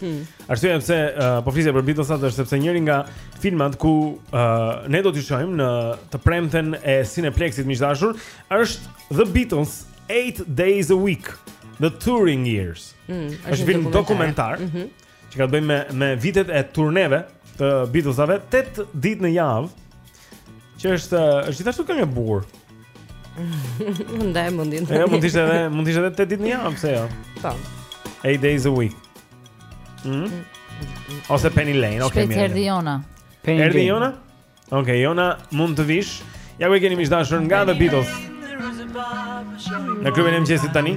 Hmm. Arsyeja pse uh, po flisja për Beatles-at është sepse njëri nga filmat ku uh, ne do t'ju çojmë në të premten e Cineplexit miq të dashur është The Beatles 8 Days a Week, The Touring Years. Hmm. Është film dokumentar. Mm -hmm. Që ka të bëjë me me vitet e turneve të Beatles-ave 8 ditë në javë. Që është është gjithashtu këngë e bukur. Ndaj mundin. Jo, mund të ishte edhe mund të ishte edhe 8 ditë në javë, pse jo? Po. 8 days a week. Mhm. Mm Ose Penny Lane, okay, mirë. Erdhi Jona. Penny Erdhi Jona? Okay, Jona mund të vish. Ja ku e keni miq të dashur nga The Beatles. Në klubin e mëngjesit tani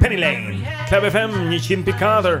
Penny Lane Club FM 100.4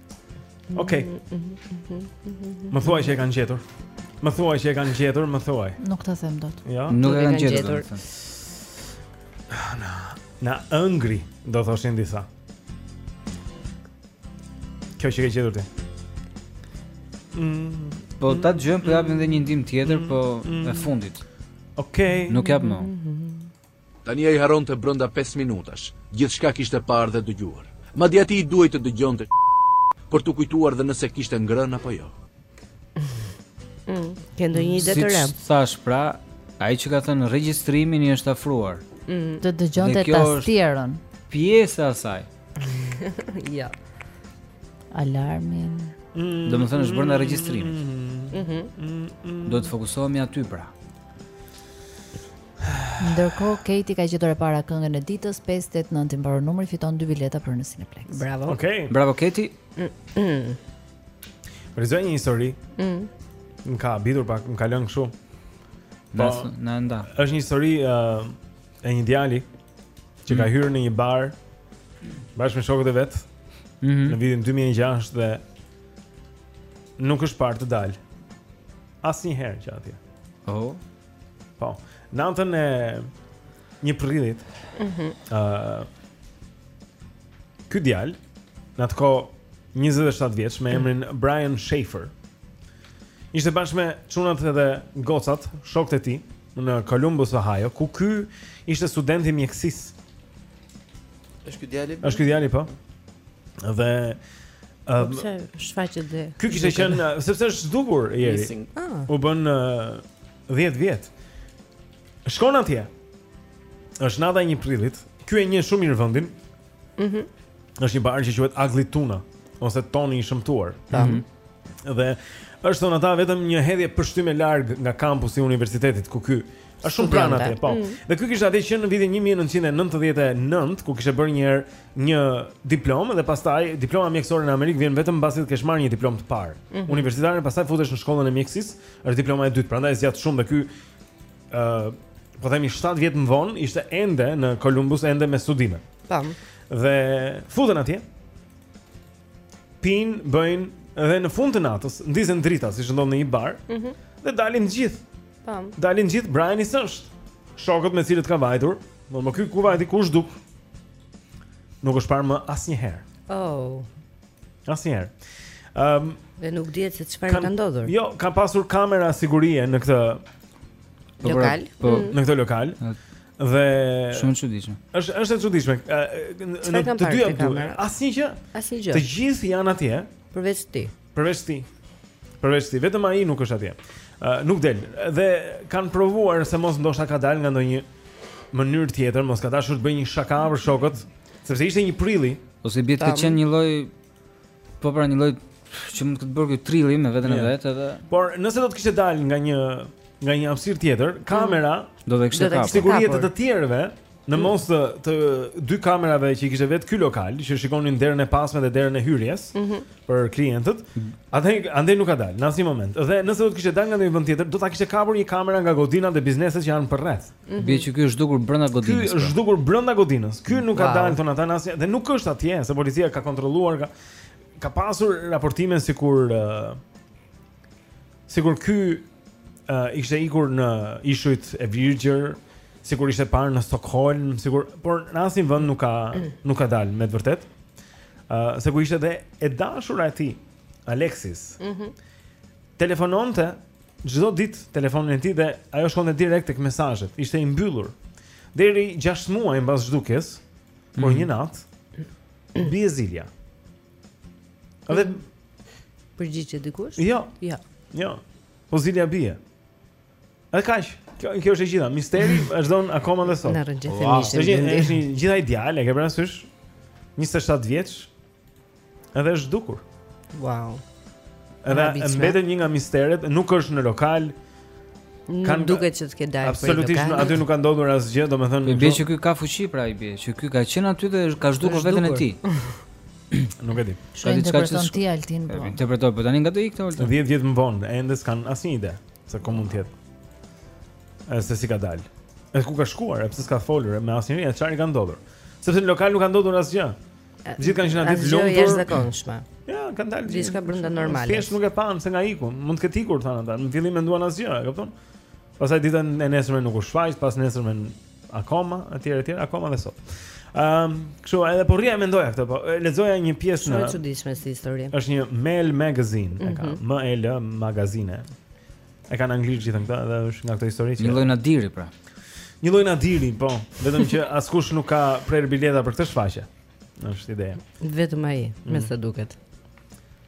Okej. Më thuaj që e kanë gjetur. Më thuaj që e kanë gjetur, më thuaj. Nuk ta them dot. Jo. Nuk e kanë gjetur. Na, na hëngri, do thoshin disa. Kjo që ke gjetur ti. Mm. Po ta dëgjojmë, po japim edhe një ndihmë tjetër, po mm. e fundit. Okej. Nuk jap më. Tani ai harronte brenda pesë minutash gjithçka kishte parë dhe dëgjuar. Madje atij i duhej të dëgjonte për t'u kujtuar dhe nëse kishte ngrënë apo jo. Mm, ke ndonjë ide të re? Siç thashë pra, ai që ka thënë regjistrimin i është afruar. Mm. Të dëgjonte tastierën. Pjesë e asaj. Jo. Alarmin. Mm. Domethënë është bërë në regjistrim. Mhm. Mm Do të fokusohemi aty pra. Ndërkohë Katie ka gjetur e para këngën e ditës 589 i mbaron numri fiton dy bileta për në Cineplex. Bravo. Okej. Okay. Bravo Katie. Rizoj një histori. Mm. Më ka habitur pak, më ka lënë kështu. Po, na e nda. Është një histori uh, e një djali që mm. ka hyrë në një bar bashkë me shokët e vet. Mm -hmm. Në vitin 2006 dhe nuk është parë të dalë. Asnjëherë që atje. Oh. Po. Natën e një prillit. Mhm. Mm ë uh, Ky djalë në atë kohë 27 vjeç me emrin Brian Shaffer. Ishte bashkë me çunat edhe gocat, shokët e tij në Columbus, Ohio, ku ky ishte student i mjekësisë. Është ky djali? Është ky djali po. Dhe Um, Pse shfaqet dhe. Ky kishte qenë uh, sepse është zhdukur njeri. Ah. U bënë 10 uh, vjet. Shkon atje. Është nata e 1 prillit. Ky e njeh shumë mirë vendin. Mhm. Mm është një bar që quhet Ugly Tuna ose Toni i shëmtuar. Tam. Mm -hmm. Dhe është thonë ata vetëm një hedhje pështyme larg nga kampusi i universitetit ku ky Është shumë pranë atje, po. Mm. Dhe ky kishte atje që në vitin 1999, ku kishte bërë një herë një diplomë dhe pastaj diploma mjekësore në Amerikë vjen vetëm pasi të kesh marrë një diplomë të parë. Mm -hmm. Universitare, pastaj futesh në shkollën e mjekësisë, është diploma e dytë, prandaj zgjat shumë dhe ky ë uh, po themi 7 vjet më vonë ishte ende në Columbus ende me studime. Tam. Po. Dhe futen atje. Pinë, bëjnë dhe në fund të natës, ndizen dritat, siç ndodh në një bar. Mhm. Mm dhe dalin të gjithë Pam. Dalin gjithë Brajani s'është. Shokët me cilët ka vajtur, do më ky ku vajti, ku u zhduk. Nuk është parë më asnjëherë. Oh. Asnjëherë. Ehm, um, dhe nuk dihet se çfarë ka ndodhur. Jo, ka pasur kamera sigurie në këtë po, pra, lokal, po, mm. në këtë lokal. Dhe shumë e çuditshme. Është është e çuditshme. Në të dyja kamerat, asnjë gjë. Asnjë gjë. Të gjithë janë atje përveç tij. Përveç tij. Përveç tij, vetëm ai nuk është atje. Ë uh, nuk del. Dhe kanë provuar se mos ndoshta ka dalë nga ndonjë mënyrë tjetër, mos ka dashur të bëjë një shaka për shokët, sepse ishte një prilli. Ose i bie të ketë qenë një lloj po pra një lloj që mund të ketë bërë ky trilli me veten e yeah. vet edhe. Por nëse do të kishte dalë nga një nga një hapësirë tjetër, kamera mm. do ta kishte kapur. Sigurisht të të tjerëve Në mos të, të dy kamerave që i kishte vetë ky lokal, që shikonin derën e pasme dhe derën e hyrjes mm -hmm. për klientët, atëherë andej nuk ka dalë në asnjë moment. Dhe nëse do të kishte dalë nga një vend tjetër, do ta kishte kapur një kamera nga godina dhe bizneset që janë përreth. Mm -hmm. I bie që ky është zhdukur brenda godinës. Ky është pra. zhdukur brenda godinës. Ky nuk ka dalë thonë ata në asnjë dhe nuk është atje, se policia ka kontrolluar ka ka pasur raportime sikur uh, sikur ky uh, ishte ikur në ishujt e Virgjër, sikur ishte parë në Stockholm, sikur por në asnjë vend nuk ka nuk ka dalë me të vërtetë. Ë uh, se ku ishte dhe e dashura e tij, Alexis. Mhm. Mm telefononte çdo ditë telefonin e tij dhe ajo shkonte direkt tek mesazhet. Ishte i mbyllur. Deri 6 muaj mbas zhdukjes, mm -hmm. por mhm. një natë bie zilja. Edhe përgjigjet dikush? Jo. Jo. Jo. Po zilja bie. Edhe kaq. Kjo kjo është e gjitha. Misteri vazhdon akoma dhe sot. Na rrëqethet mishi. Është një është një gjitha ideale, ke parasysh? 27 vjeç. Edhe është zhdukur. Wow. Edhe mbetet një nga misteret, nuk është në lokal, S'ka, s'duket që të ketë dalë. Absolutisht aty nuk ka ndodhur asgjë, domethënë. I bie që ky ka fuqi pra i bie, që ky ka qenë aty dhe ka zhdukur veten e tij. Nuk e di. Ka diçka që ti Altin po. Interpretoj, po tani nga do ikte Altin? 10 vjet më vonë, ende s'kanë asnjë ide se ku mund të jetë. Se si ka dalë. E ku ka shkuar, pse s'ka folur me asnjëri, e çfarë i ka ndodhur. Sepse në lokal nuk ka ndodhur asgjë. Gjithë kanë qenë aty të lumtur. Është e jashtëzakonshme. Ja, kanë dalë. Gjithçka brenda normales. Thjesht nuk e panë se nga iku, mund të ketë ikur thonë ata. Në fillim menduan asgjë, e kupton? Pastaj ditën e nesërme nuk u shfaq, pasnesërme akoma, etj, etj, akoma dhe sot. Ehm, um, kështu edhe po rrija e mendoja këtë, po lexoja një pjesë në Shumë e çuditshme si histori. Është një Mel Magazine, mm -hmm. e ka, mhm. M E L Magazine. E kanë anglisht gjithë këta dhe është nga këto histori që Një lloj nadiri pra. Një lloj nadiri, po, vetëm që askush nuk ka prerë bileta për këtë shfaqje. Është ideja. Vetëm ai, mm. me sa duket.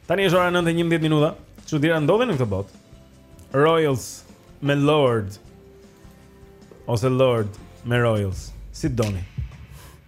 Tani është ora 9:11 minuta. Çudira ndodhin në këtë botë. Royals me Lorde ose Lorde me Royals, si doni.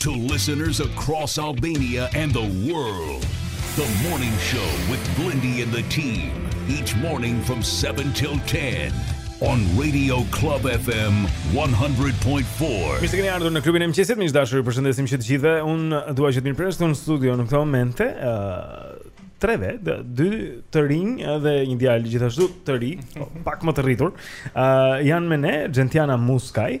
To listeners across Albania and the world, the morning show with Blendi and the team, each morning from 7 till 10 on Radio Club FM 100.4. Mirë se keni ardhur në klubin e mëngjesit, miq të dashur, ju përshëndesim që të gjithëve. Unë dua që të mirëpres në studio në këto momente, ë uh, tre vetë, dy të rinj dhe një djalë gjithashtu të ri, po, pak më të rritur. ë uh, janë me ne Xhentiana Muskaj,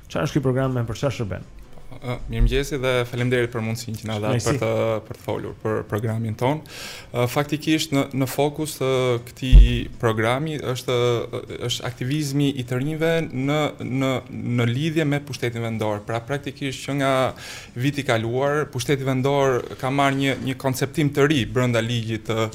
Çfarë është ky program e për çfarë shërben? Uh, Mirëmëngjes dhe faleminderit për mundësinë që na dhatë për të për të folur për programin tonë. Uh, faktikisht në në fokus të këtij programi është është aktivizmi i të rinjve në në në lidhje me pushtetin vendor. Pra praktikisht që nga viti i kaluar, pushteti vendor ka marrë një një konceptim të ri brenda ligjit të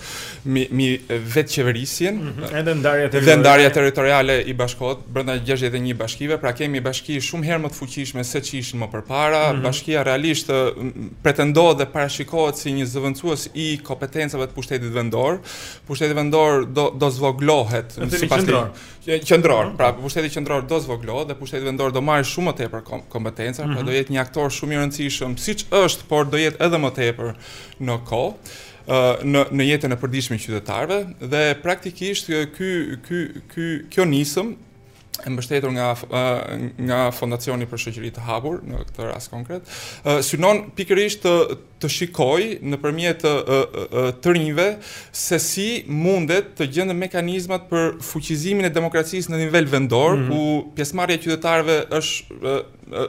mbi, mbi vetëqeverisjen. Mm -hmm. Edhe ndarja territoriale. Dhe ndarja territoriale i bashkoi brenda 61 bashkive, pra kemi bashki shumë herë më të fuqishme se ç'ishin më përpara. Mm -hmm. Bashkia realisht pretendohet dhe parashikohet si një zëvendësues i kompetencave të pushtetit vendor. Pushteti vendor do do zvogëlohet sipas qendror, pra pushteti qendror do zvogëlohet dhe pushteti vendor do marrë shumë më tepër kom kompetenca, mm -hmm. pra mhm. do jetë një aktor shumë i rëndësishëm, siç është, por do jetë edhe më tepër në kohë në në jetën e përditshme të qytetarëve dhe praktikisht ky ky ky kjo nismë e mbështetur nga nga Fondacioni për Shoqëri të Hapur në këtë rast konkret, synon pikërisht të të shikojë nëpërmjet të rinjve se si mundet të gjenden mekanizmat për fuqizimin e demokracisë në nivel vendor, mm -hmm. ku pjesëmarrja e qytetarëve është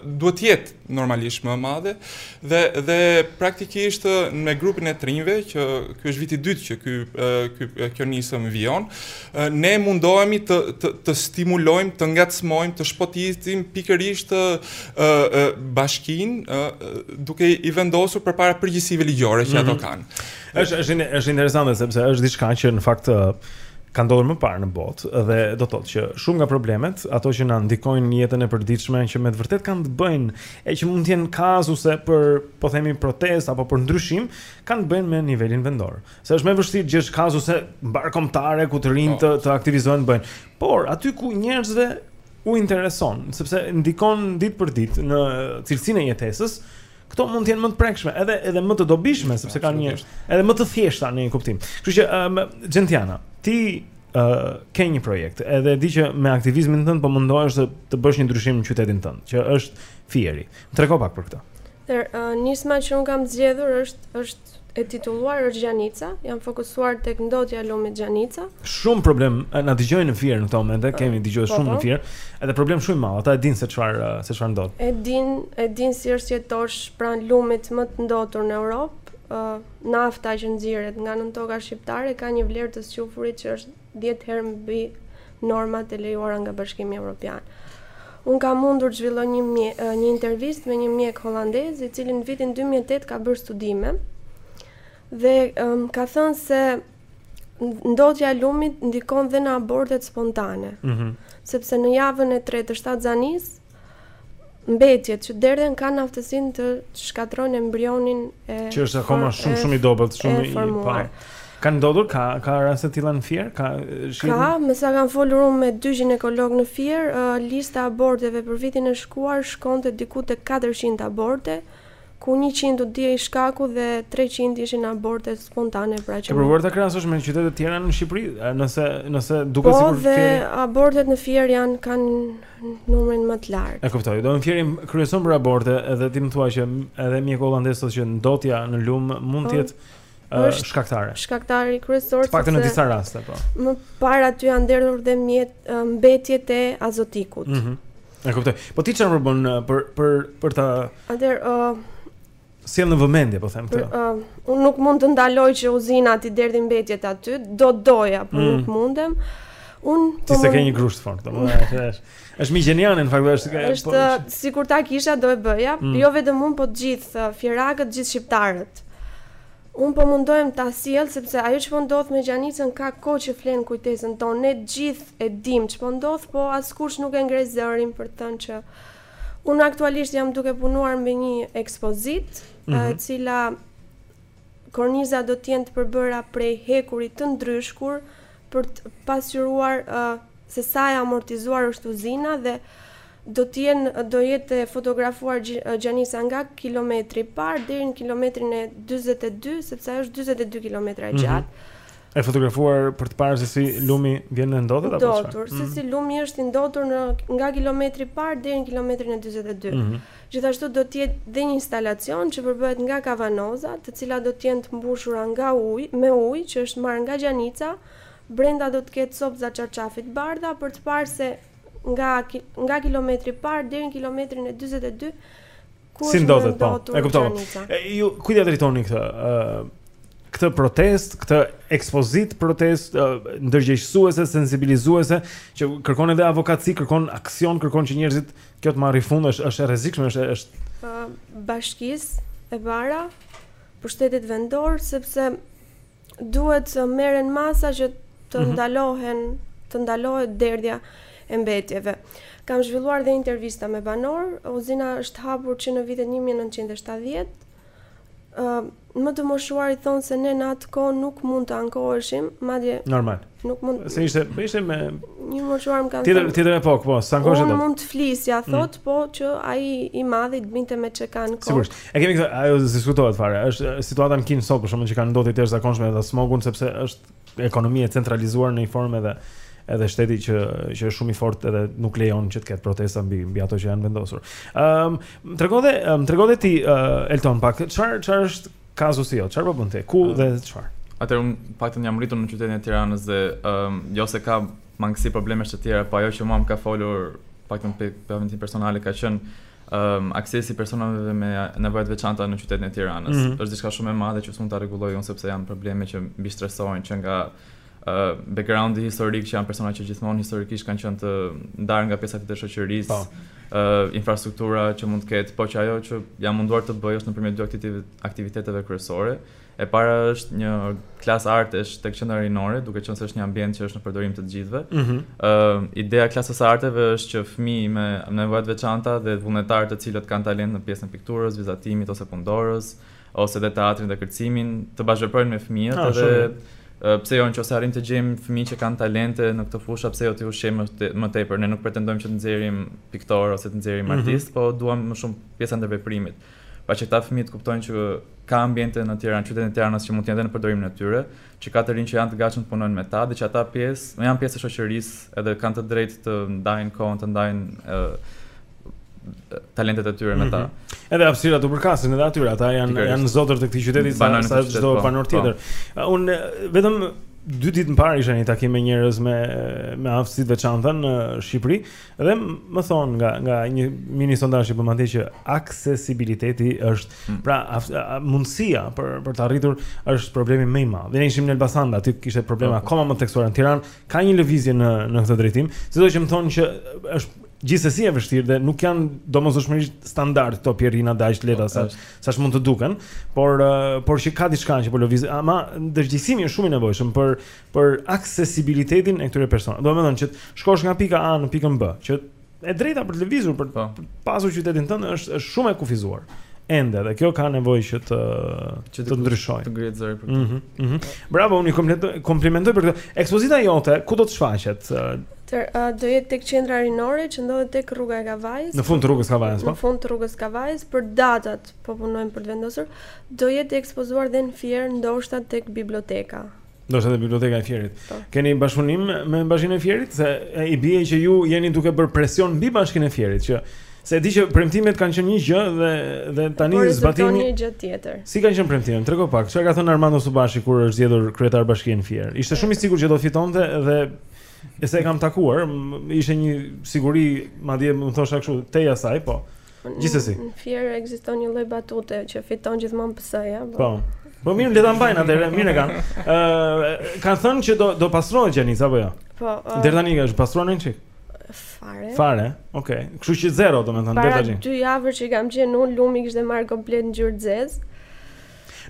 duhet të jetë normalisht më e madhe dhe dhe praktikisht me grupin e të rinjve që ky është viti i dytë që ky ky kjo nismë vijon Ne mundohemi të të të stimulojmë, të ngacmojmë, të shpotisim pikërisht ë ë bashkinë ë duke i vendosur përpara përgjegjësive ligjore që ato mhm. kanë. Është është është interesante sepse është diçka që në fakt ka ndodhur më parë në botë dhe do të thotë që shumë nga problemet, ato që na ndikojnë në jetën e përditshme që me të vërtetë kanë të bëjnë e që mund të jenë kazuse për, po themi, protestë apo për ndryshim, kanë të bëjnë me nivelin vendor. Se është më vështirë gjesh kauza mbarëkombëtare ku të rinjtë po. të, të aktivizohen të bëjnë. Por aty ku njerëzve u intereson, sepse ndikon ditë për ditë në cilësinë e jetesës, këto mund të jenë më të prekshme, edhe edhe më të dobishme sepse kanë një edhe më të thjeshta në një kuptim. Kështu që um, Gentiana, ti uh, ke një projekt, edhe di që me aktivizmin tënd po mundohesh të, të bësh një ndryshim në qytetin tënd, që është Fieri. Tregona pak për këtë. Atëherë, uh, nisma që unë kam zgjedhur është është e titulluar është Gjanica, jam fokusuar tek ndotja e lumit Gjanica. Shumë problem, na dëgjojnë në Fier në këto momente, ah, kemi dëgjuar po, shumë në po. Fier, edhe problem shumë i madh, ata e dinë se çfarë se çfarë ndodh. E dinë, e dinë si është jetosh pranë lumit më të ndotur në Europë, uh, nafta që nxirret nga nëntoka shqiptare ka një vlerë të squfurit që është dhjetë herë mbi normat e lejuara nga Bashkimi Evropian. Unë kam mundur të zhvilloj një, një intervistë me një mjek holandez, i cili në vitin 2008 ka bërë studime, dhe um, ka thënë se ndotja e lumit ndikon dhe në abortet spontane. Mm -hmm. Sepse në javën e tretë të shtatzënisë, mbetjet që derdhen kanë aftësinë të shkatërrojnë embrionin që është akoma shumë shumë i dobët, shumë i pa. Kanë ndodhur ka ka raste të tilla në Fier, ka shifra. Ka, me sa kam folur unë me dy gjinekologë në Fier, uh, lista e aborteve për vitin e shkuar shkonte diku te 400 aborte, ku 100 u dihej shkaku dhe 300 ishin aborte spontane pra që. Ke provuar ta krahasosh me qytete të tjera në Shqipëri, nëse nëse duket po, sikur Fier. Po, dhe abortet në Fier janë kanë numrin më të lartë. E kuptoj. Domethënë Fieri kryeson për aborte edhe ti më thua që edhe mjeku holandez thotë që ndotja në lum mund të po. jetë është shkaktare. Shkaktari kryesor të paktën në disa raste po. Më parë aty janë derdhur dhe mjet mbetjet e azotikut. Mhm. Mm e kuptoj. Po ti çfarë bën për për për ta Atëherë, ë, uh, sjell në vëmendje, po them këtë. Uh, unë nuk mund të ndaloj që uzina t'i derdhi mbetjet aty, do doja, por mm. nuk mundem. Unë po Ti s'e ke një grusht të fortë, domethënë atë është. Është migjeniane në fakt, është ka. Është po, sikur ta kisha do e bëja, mm. jo vetëm unë, po të gjithë uh, fierakët, të gjithë shqiptarët. Unë po mundohem ta sjell sepse ajo që po ndodh me Gjanicën ka kohë që flen kujtesën tonë. Ne të gjithë e dimë ç'po ndodh, po askush nuk e ngre zërin për të thënë që Unë aktualisht jam duke punuar me një ekspozitë, mm -hmm. e mhm. cila kornizat do të jenë të përbëra prej hekurit të ndryshkur për të pasqyruar uh, se sa e amortizuar është uzina dhe do të jenë do jetë e fotografuar Gjanica nga kilometri i parë deri në kilometrin 42 sepse ajo është 42 kilometra e mhm. gjatë. Mm -hmm. E fotografuar për të parë se si lumi vjen ndotet apo çfarë? Ndotur, se mhm. si lumi është i ndotur në nga kilometri i parë deri në kilometrin e 42. Mm -hmm. Gjithashtu do të jetë dhe një instalacion që përbëhet nga kavanoza, të cilat do të jenë të mbushura nga ujë, me ujë që është marrë nga Gjanica. Brenda do të ketë copëza çarçafi të bardha për të parë se nga nga kilometri i parë deri në kilometrin e 42 Ku si ndotet po? E kuptova. Ju kujt ia drejtoni këtë? ë këtë protestë, këtë ekspozitë protestë ndërgjegjësuese, sensibilizuese që kërkon edhe avokaci, kërkon aksion, kërkon që njerëzit kjo të marrë fund është është e rrezikshme, është është uh, bashkisë e para, pushtetit vendor sepse Duhet të merren masa që të mhm. ndalohen, të ndalohet derdhja e mbetjeve. Kam zhvilluar dhe intervista me banorë, uzina është hapur që në vitet 1970. Ë, më të moshuarit thonë se ne në atë kohë nuk mund të ankoheshim, madje normal. Nuk mund. Se ishte, po ishte me një moshuar më kanë. Tjetër tjetër epokë, po, s'ankoheshe. S'mund të flisje, mm. thotë, mm. po që ai i madhi të binte me çekan kokës. Sigurisht. E kemi këtë, as diskutohet fare. Është situata në Kinë sot për shembull që kanë ndotje të jashtëzakonshme edhe smogun sepse është ekonomia e centralizuar në një formë edhe edhe shteti që që është shumë i fortë edhe nuk lejon që të ketë protesta mbi mbi ato që janë vendosur. Ëm, um, na trego dhe, um, na trego ti uh, Elton pak, çfarë çfarë është Kazusi yt, çfarë po bën ti? Ku dhe çfarë? Atëherë unë të paktën jam rritur në qytetin e Tiranës dhe um, jo se ka mangësi problemesh të tjera, po ajo që mua më ka folur të paktën për arsyet personale ka qenë um, aksesi i personave me nevoja të veçanta në qytetin e Tiranës. Mm -hmm. Është diçka shumë e madhe që s'mund ta rregulloj unë sepse janë probleme që mbishtresohen që nga background-i historik që janë persona që gjithmonë historikisht kanë qenë të ndarë nga pjesa tjetër e shoqërisë. Po. ë infrastruktura që mund të ketë, po që ajo që jam munduar të bëj është nëpërmjet dy aktiviteteve kryesore. E para është një klasë artesh tek qendra rinore, duke qenë se është një ambient që është në përdorim të të gjithëve. Ëh, mm -hmm. ideja e klasës së arteve është që fëmijë me nevoja të veçanta dhe vullnetarë të cilët kanë talent në pjesën e pikturës, vizatimit ose punëdorës, ose dhe teatrin dhe kërcimin, të bashkëveprojnë me fëmijët ah, edhe pse jo në qoftë se arrijmë të gjejmë fëmijë që kanë talente në këto fusha, pse jo t'i ushqejmë më tepër. Ne nuk pretendojmë që të nxjerrim piktorë ose të nxjerrim mm -hmm. artistë, po duam më shumë pjesa e ndërveprimit. Pra që këta fëmijë të kuptojnë që ka ambiente në Tiranë, qytetin e Tiranës që mund të jenë në përdorimin e tyre, që ka të rinj që janë të gatshëm të punojnë me ta dhe që ata pjesë, janë pjesë e shoqërisë edhe kanë të drejtë të ndajnë kohën, të ndajnë e, talentet e tyre me ta. Mm -hmm. Edhe hapësirat u përkasin edhe atyre, ata janë Pikërisht. janë zotër të këtij qyteti sa sa çdo po, banor po. tjetër. Po. Unë vetëm dy ditë më parë isha në një takim me njerëz me me aftësi të veçanta në Shqipëri, Domethënë nga nga një mini sondazh që bëmë atje që aksesibiliteti është, hmm. pra a, a, mundësia për për të arritur është problemi më i madh. Ne ishim në Elbasan, aty kishte probleme okay. Po. akoma më të theksuara në Tiranë, ka një lëvizje në në këtë drejtim. Sidoqë domethënë që është gjithsesi e vështirë dhe nuk janë domosdoshmërisht standard këto pjerrina dhe aq të lehta sa sa mund të duken, por por që ka diçka që po lëviz, ama ndërgjegjësimi është shumë i nevojshëm për për aksesibilitetin e këtyre personave. Domethënë që të shkosh nga pika A në pikën B, që e drejta për të lëvizur për të po. pasur qytetin tënd është është shumë e kufizuar ende dhe kjo ka nevojë që të që të ndryshojë. Të ngrihet zëri për këtë. Mhm. Mm mm Bravo, unë komplementoj komplimentoj për këtë. Ekspozita jote ku do të shfaqet? Atëherë, uh, do jetë tek qendra rinore që ndodhet tek rruga e Kavajës. Në fund të rrugës Kavajës, po. Në fund të rrugës Kavajës për datat po punojmë për të vendosur. Do jetë e ekspozuar dhe në Fier, ndoshta tek biblioteka. Ndoshta te biblioteka e Fierit. Po. Keni bashkëpunim me Bashkinë e Fierit se e, i bie që ju jeni duke bërë presion mbi Bashkinë e Fierit që se e di që premtimet kanë qenë një gjë dhe dhe tani Por rezulton zbatimi një gjë tjetër. Si kanë qenë premtimet? Na trego pak. Çfarë ka thënë Armando Subashi kur është zgjedhur kryetar bashkie në Fier? Ishte shumë i sigurt që do fitonte dhe e se e kam takuar, m- ishte një siguri, madje më thoshte kështu tej asaj, po. Gjithsesi. Në Fier ekziston një lloj batute që fiton gjithmonë PS-ja. Po. po. Po mirë, le ta mbajnë atëherë, mirë e kanë. Ë, uh, kanë thënë që do do pastrohet Gjanica apo jo? Ja? Po. Uh, Deri tani a është pastruar një çik. Fare. Fare. Okej. Okay. Kështu që zero domethënë deri tani. Para dy javësh që kam qenë unë lumi kishte marrë komplet ngjyrë të zezë.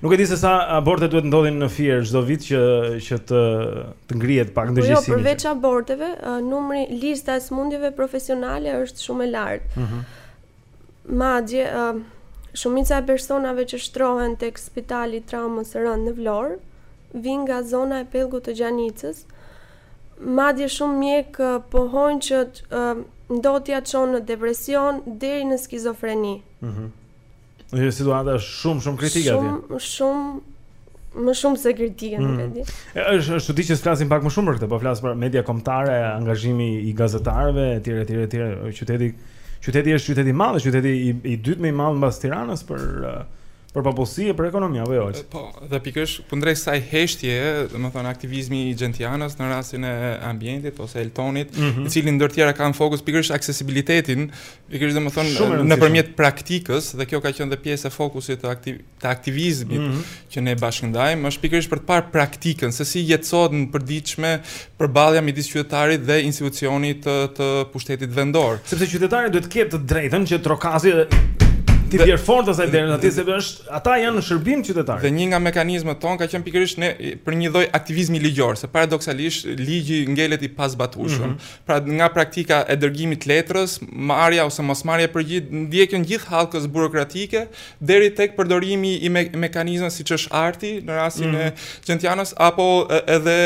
Nuk e di se sa aborte duhet të ndodhin në Fier çdo vit që që të të ngrihet pak ndërgjegjësimi. Po jo, përveç aborteve, numri lista e sëmundjeve profesionale është shumë e lartë. Ëh. Mm Madje uh, shumica e personave që shtrohen tek spitali i traumës së rëndë në Vlorë vijnë nga zona e pellgut të Gjanicës. Madje shumë mjekë uh, pohojnë që uh, ndotja çon në depresion deri në skizofreni. Ëh. Mm Është situata shumë shumë kritike atje. Shumë shumë më shumë se kritike, mm. nuk e di. Është është çudi që flasim pak më shumë për këtë, po flas për media kombëtare, angazhimi i gazetarëve etj etj etj. Qyteti qyteti është qytet i madh, qyteti i, i dytë më i madh mbas Tiranës për për popullsi e për ekonomi apo jo. Po, dhe pikërisht kundrejt kësaj heshtje, domethënë aktivizmi i Gentianës në rastin e ambientit ose Eltonit, mm -hmm. i cili ndër të tjera ka në fokus pikërisht aksesibilitetin Pikërisht domethënë, nëpërmjet praktikës, dhe kjo ka qenë dhe pjesë e fokusit të, aktiv, të aktivizmit mm -hmm. që ne bashkëndajmë, është pikërisht për të parë praktikën, se si jetësohet në përditshmëri përballja midis qytetarit dhe institucionit të, të pushtetit vendor. Sepse qytetari duhet të ketë të drejtën që të trokasi dhe t'i bjerë fort asaj dere aty se është ata janë në shërbim të qytetarëve. Dhe një nga mekanizmat tanë ka qenë pikërisht ne për një lloj aktivizmi ligjor, se paradoksalisht ligji ngelet i pazbatueshëm. Mm -hmm. pra nga praktika e dërgimit të letrës, marrja ose mosmarrja e përgjigjes, ndjekjen gjithë hallkës burokratike, deri tek përdorimi i me mekanizmave siç është arti, në rastin mm -hmm. e mhm. Gentianës, apo edhe,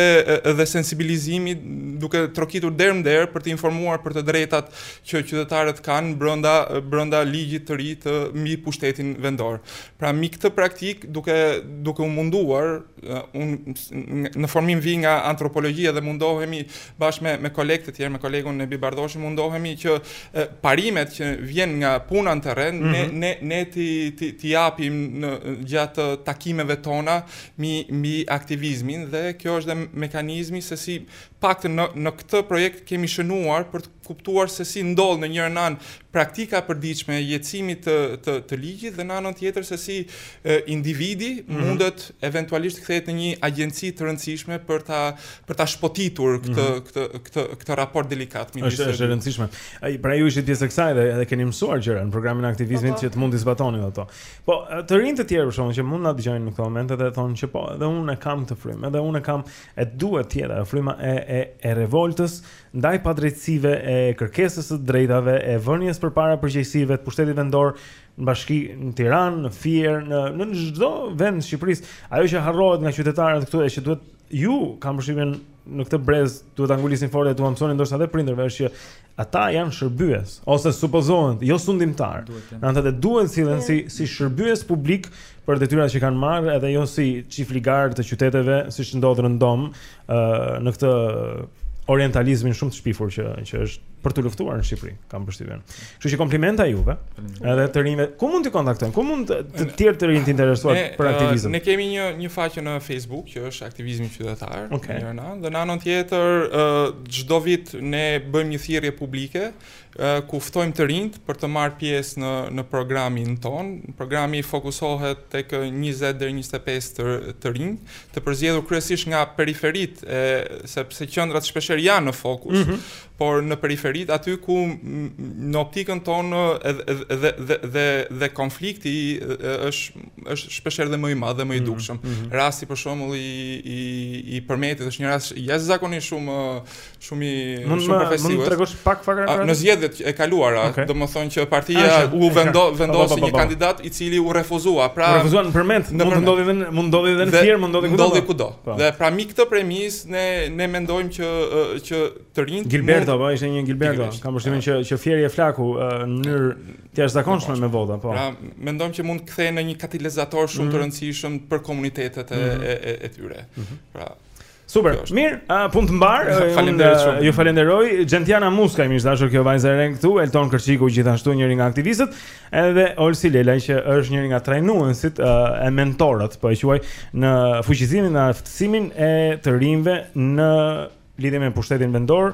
edhe sensibilizimi duke trokitur derë më derë për të informuar për të drejtat që qytetarët kanë brenda, brenda ligjit të ri të mbi pushtetin vendor. Pra mbi këtë praktikë duke, duke u munduar, unë në formim vij nga antropologjia dhe mundohemi bashkë me me kolegë të tjerë me kolegun Nebi Bardhoshi mundohemi që e, parimet që vijnë nga puna në terren mm -hmm. ne mhm. ne ne t'i t'i, t'i japim në gjatë takimeve tona mbi mbi aktivizmin dhe kjo është dhe mekanizmi se si pak në në këtë projekt kemi synuar për të kuptuar se si ndodh në njërën anë praktika e përditshme e jetësimit të të të ligjit dhe në anën tjetër se si e, individi mm -hmm. mundet eventualisht të kthehet në një agjenci të rëndësishme për ta për ta shpotitur këtë mm -hmm. këtë këtë këtë raport delikat midis Është është e rëndësishme. Ai pra ju ishit pjesë e kësaj dhe edhe keni mësuar gjëra në programin e aktivizmit po, po. që të mund të zbatoni ato. Po të rinjtë të tjerë për shkak që mund na dëgjojnë në këtë moment edhe thonë që po, edhe unë kam këtë frymë, edhe unë kam e duhet tjetër, fryma e e e revoltës ndaj padrejtësive e kërkesës së të drejtave e vënies përpara përgjegjësive të pushtetit vendor në bashki në Tiranë, në Fier, në në çdo vend të Shqipërisë, ajo që harrohet nga qytetarët këtu është që duhet ju kam përshtypjen në këtë brez duhet ta ngulisni fort dhe t'ua mësoni ndoshta edhe prindërve është që ata janë shërbyes ose supozohen jo sundimtarë. Ata të duhen sillen si si shërbyes publikë për detyrat që kanë marrë edhe jo si çifligarë të qyteteve siç ndodh rëndom ë në këtë orientalizmin shumë të shpifur që që është për t'u luftuar në Shqipëri, kam përshtypjen. Kështu që komplimente juve. Edhe të rinjve, ku mund t'ju kontaktojnë? Ku mund të tjerë të rinj të interesuar për aktivizëm? Ne kemi një një faqe në Facebook që është aktivizmi qytetar, okay. njëra anë, dhe në anën tjetër çdo vit ne bëjmë një thirrje publike ku ftojmë të rinjtë për të marrë pjesë në në programin tonë. Programi fokusohet tek 20 deri 25 të, të rinj, të përzgjedhur kryesisht nga periferitë, e, sepse qendrat shpeshherë janë në fokus, mm -hmm. por në periferitë aty ku në optikën tonë dhe dhe dhe dhe, dhe konflikti është është shpeshherë dhe më i madh dhe më i mhm, dukshëm. Mm -hmm. Rasti për shembull i i i Përmetit është një rast jashtëzakonisht shumë shumë i mund shumë profesionist. Mund të tregosh pak fare për atë? Në zgjedhjet e kaluara, okay. domethënë që partia Asha, u vendo, vendosi një kandidat i cili u refuzua. Pra u refuzuan në Përmet, në mund të ndodhë edhe mund ndodhë edhe në Fier, mund ndodhë kudo. Ndodhi kudo. Pa. Po. Dhe pra mbi këtë premisë ne ne mendojmë që që të rinjtë Gilberto, po ishte një Gilberto. Kam përshtypjen që që Fieri e flaku në mënyrë të jashtëzakonshme me vota, po. Pra mendojmë që mund të kthehen në një katalizator shumë të mhm. rëndësishëm për komunitetet e mhm. e tyre. Mhm. Pra Super. Mirë, uh, punë të mbarë. Faleminderit shumë. Ju falenderoj. Gentiana Muska, mik i dashur kjo vajza e re këtu, Elton Kërçiku gjithashtu njëri nga aktivistët, edhe Olsi Lelaj që është njëri nga trajnuesit uh, e mentorët, po e quaj, në fuqizimin, në aftësimin e të rinjve në lidhje me pushtetin vendor,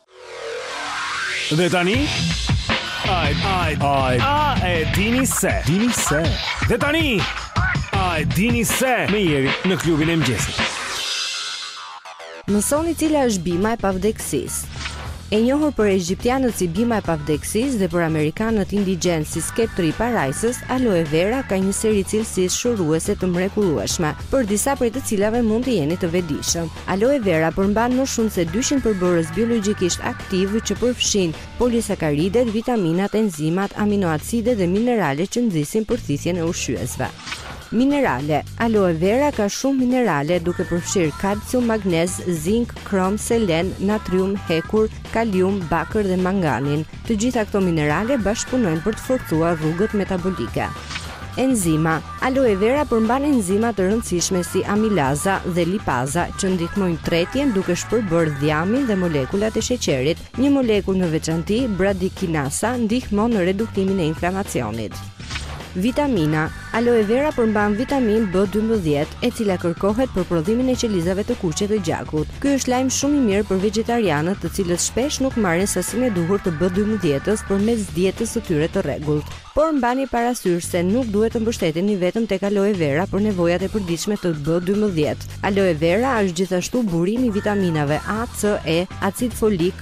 Dhe tani Ai ai ai a e dini se dini se Dhe tani A e dini se me Jerin në klubin e mëngjesit Mësoni cila është bima e pavdekësisë E njohur për egjiptianët si bima e pavdekësisë dhe për amerikanët indigjenë si skeptri i parajsës, aloe vera ka një seri cilësish shëruese të mrekullueshme, për disa prej të cilave mund të jeni të vetëdijshëm. Aloe vera përmban më shumë se dyqind përbërës biologjikisht aktivë që përfshijnë polisakaridet, vitaminat, enzimat, aminoacide dhe minerale që nxisin përthithjen e ushqyesve. Minerale, Aloe vera ka shumë minerale, duke përfshirë kalcium, magnez, zink, krom, selen, natrium, hekur, kalium, bakër dhe manganin. Të gjitha këto minerale bashkëpunojnë për të forcuar rrugët metabolike. Enzima, aloe vera përmban enzima të rëndësishme si amilaza dhe lipaza që ndihmojnë tretjen duke shpërbërë dhjamin dhe molekulat e sheqerit. Një molekulë në veçanti, bradikinasa, ndihmon në reduktimin e inflamacionit. Vitamina, Aloe vera përmban vitaminë B dymbëdhjetë, e cila kërkohet për prodhimin e qelizave të kuqe të gjakut. Ky është lajm shumë i mirë për vegjetarianët, të cilët shpesh nuk marrin sasinë e duhur të B dymbëdhjetës përmes dietës së tyre të rregullt. Por mbani parasysh se nuk duhet të mbështeteni vetëm tek aloe vera për nevojat e përditshme të B dymbëdhjetë. Aloe vera është gjithashtu burim i vitaminave A, C, E, acid folik,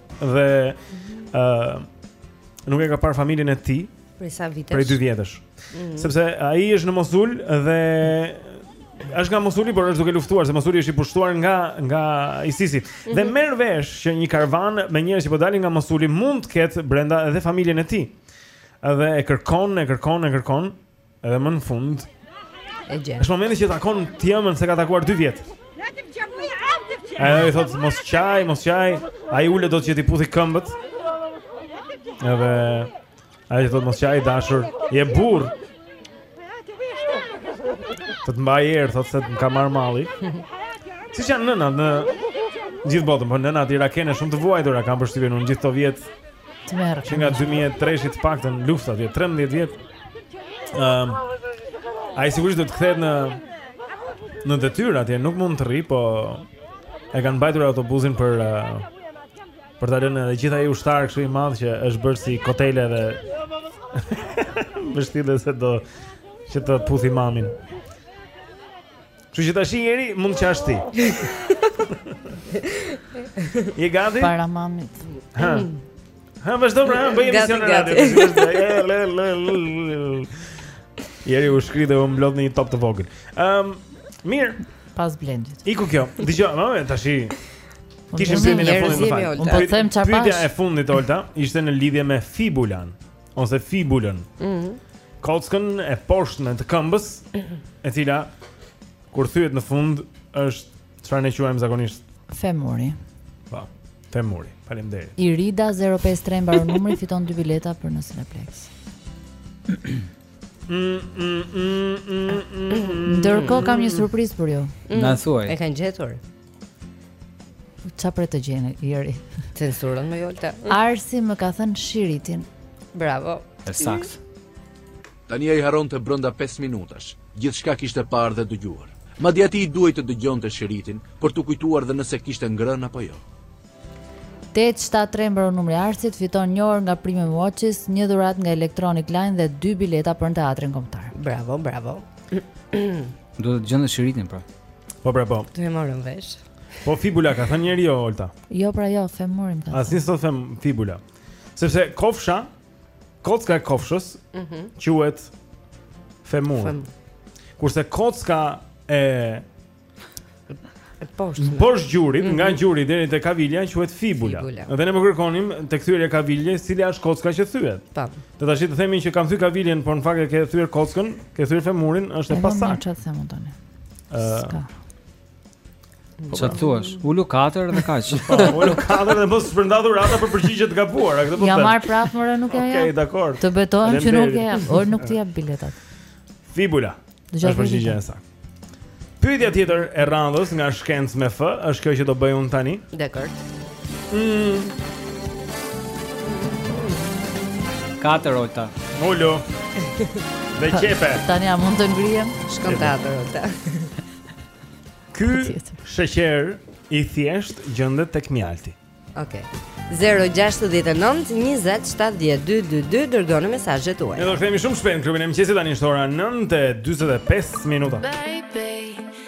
Dhe ë uh, nuk e ka parë familjen e tij prej sa vitesh? Prej 2 vjetësh. Mm -hmm. Sepse ai është në Mosul dhe është nga Mosuli, por është duke luftuar se Mosuli është i pushtuar nga nga ISIS-i. Mm -hmm. Dhe merr vesh që një karvan me njerëz që po dalin nga Mosuli mund të ketë brenda edhe familjen e tij. Edhe e kërkon, e kërkon, e kërkon. Edhe më në fund. E gjen. Është momenti që takon t'ëmën s'e ka takuar 2 vjet. Ai thotë mos qaj, mos qaj. Ai ulet do t'i puthi këmbët. Edhe ai thotë mos qaj i dashur, je burrë. Të të mbaj erë, thotë se më ka marrë malli Siç janë nënat në gjithë botën, po nënat irakene shumë të vuajtura Kam përshtypjen unë gjithë këto vjet Që nga 2003 të paktën në luftë, 13 vjet Ëm. Um, Ai sigurisht do të kthehet në në detyrë atje, nuk mund të rri, po e kanë mbajtur autobusin për uh, për ta lënë edhe gjithë ai ushtar kështu i madh që është bërë si kotele dhe mbështillet se do që të puthi mamin. Kështu që tash njëri mund të qash ti. Je gati? Para mamit. Ha. Ha, vazhdo pra, bëj emision në radio. Jeri u shkri dhe u mblodh në një top të vogël. Ehm, um, mirë. Pas Blendit. Iku kjo. Dëgjoj, më vjen tash. Kishim pyetjen e fundit më fal. Unë po them çfarë. Pyetja e fundit Olta ishte në lidhje me fibulën. ose fibulën. Ëh. Mm kockën e poshtme të këmbës, mhm. e cila kur thyhet në fund është çfarë ne quajmë zakonisht femuri. Po, femuri. Faleminderit. Irida 053 mbaron numri fiton dy bileta për në Cineplex. Ndërkohë kam një surprizë për ju. Na thuaj. E kanë gjetur. Ça për të gjetur, Jeri? Censurën mo Olta. Arsi më ka thënë shiritin. Bravo. E saktë. Tani ai harronte brenda 5 minutash gjithçka kishte parë dhe dëgjuar. Madje atij i duhej të dëgjonte shiritin, për t'u kujtuar dhe nëse kishte ngrënë apo jo. 873 mbaron numri i Arsit fiton një orë nga Prime Watches, një dhuratë nga Electronic Line dhe dy bileta për në teatrin kombëtar. Bravo, bravo. Duhet të gjente shiritin pra. Po pra po. Do e marrim vesh. Po fibula ka thënë njëri jo Olta. Jo pra jo, femurin ka. Asnjë s'ka thënë fibula. Sepse kofsha, kocka e kofshës, ëh, mhm. quhet femur. Fem. Kurse kocka e poshtë. Poshtë gjurit, mm -hmm. nga mhm. gjuri deri te kavilja quhet fibula. fibula. Dhe ne po kërkonim te thyerja e kaviljes, cila është kocka që thyhet. Po. Të tashi themi që kam thyer kaviljen, por në fakt e ke thyer kockën, ke thyer femurin, është e pasaktë. Po, çfarë them unë tani? S'ka. Po, Ç'do thuash? Ulu 4 dhe kaq. Po, ulu 4 dhe mos shpërnda dhurata për përgjigje të gabuara, këtë po them. Ia marr prapë more nuk e jap. Okej, dakor. Të betohem që nuk e jap, or nuk të jap biletat. Fibula. Dëgjoj përgjigjen e saktë. Pyetja tjetër e radhës nga shkencë me F është kjo që do bëj unë tani. Dakor. Mm. Katër Olta. Ulu. Dhe qepe. Tani a mund të ngrihem? Shkon katër Olta. Ky sheqer i thjeshtë gjendet tek mjalti. Okej. Okay. 0692070222 dërgoni mesazhet tuaja. Ne do të kemi shumë shpejt klubin e mëngjesit tani është ora 9:45 minuta. Baby.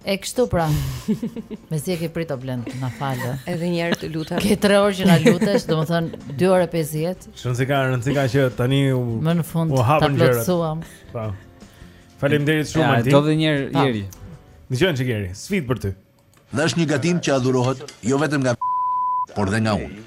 E kështu pra. Mezi e ke pritur Blend, na fal. Edhe një herë të lutem. Ke 3 orë që na lutesh, domethënë 2 orë 50. Shumë s'ka rëndësi ka që tani u më në fund u hapën gjërat. Po. Faleminderit shumë Altin. Ja, do të një herë po. Jeri. Dëgjojmë ç'ka Jeri. Sfidë për ty. Dhe është një gatim që adhurohet jo vetëm nga por dhe nga unë.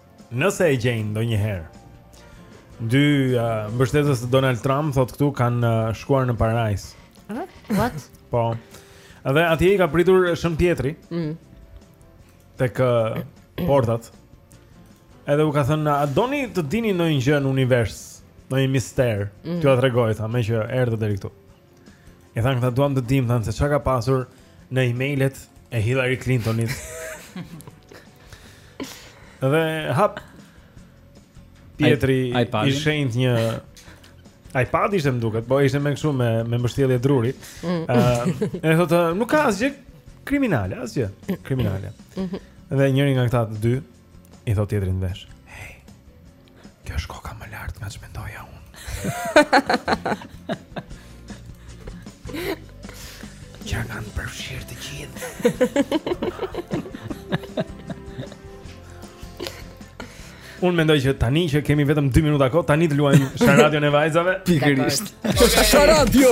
Nëse e gjejnë ndonjëherë. Dy uh, mbështetës të Donald Trump thotë këtu kanë uh, shkuar në Parajsë. Ëh? What? Po. Dhe atje i ka pritur Shën Pjetri. Mm. Tek uh, portat. Edhe u ka thënë, "A doni të dini ndonjë gjë në univers, ndonjë mister?" Mm. T'ju tregoj tha, meqë erdhët deri këtu. I thanë këta duam të dim, thanë se çka ka pasur në emailet e Hillary Clintonit. Dhe hap Pjetri i shenjtë një iPad ishte, më duket, po ishte me kështu me me mbështjellje druri. Ëh, mm. uh, e thotë, nuk ka asgjë kriminale, asgjë kriminale. Mm-hmm. Dhe njëri nga këta të dy i thotë tjetrit në vesh. Hey. Kjo shkoka më lart nga ç'mendoja unë. Janë përfshirë të gjithë Unë mendoj që tani që kemi vetëm 2 minuta kohë Tani të luajmë sharadion e vajzave Pikërisht Sharadio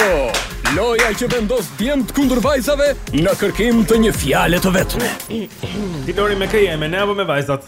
Loja që vendos djemtë kundër vajzave Në kërkim të një fjale të vetme Ti Lori me kë je, me ne apo me vajzat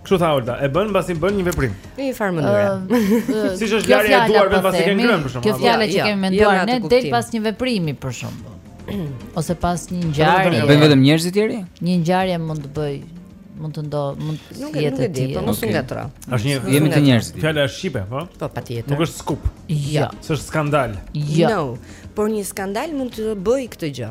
Kështu tha Olta, e bën mbasi bën një veprim. Në një farë mënyre. Siç është larja e duarve mbasi kanë ngrënë për shembull. Kjo fjalë që kemi menduar ne del pas një veprimi për shembull. Ose pas një ngjarje. Bën vetëm njerëz të tjerë? Një ngjarje mund të bëjë mund të ndo mund të jetë e tij. Po mos i ngatërro. Është një jemi të njerëz. Fjala është shqipe, po? Po patjetër. Nuk është skup. Jo. S'është skandal. Jo. Por një skandal mund të bëjë këtë gjë.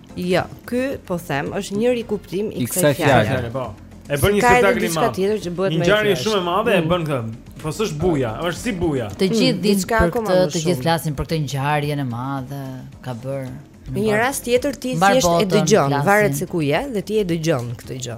Jo, ky po them është një kuptim i kësaj fjale. Po. E bën një spektakël i madh. Një ngjarje shumë e madhe e mm. bën këtë. Po s'është buja, është si buja. Të hmm, gjithë dinë çka ka më të gjithë flasin për këtë ngjarjen e madhe, ka bërë. Në një rast tjetër ti thjesht e dëgjon, varet se ku je dhe ti e dëgjon këtë gjë.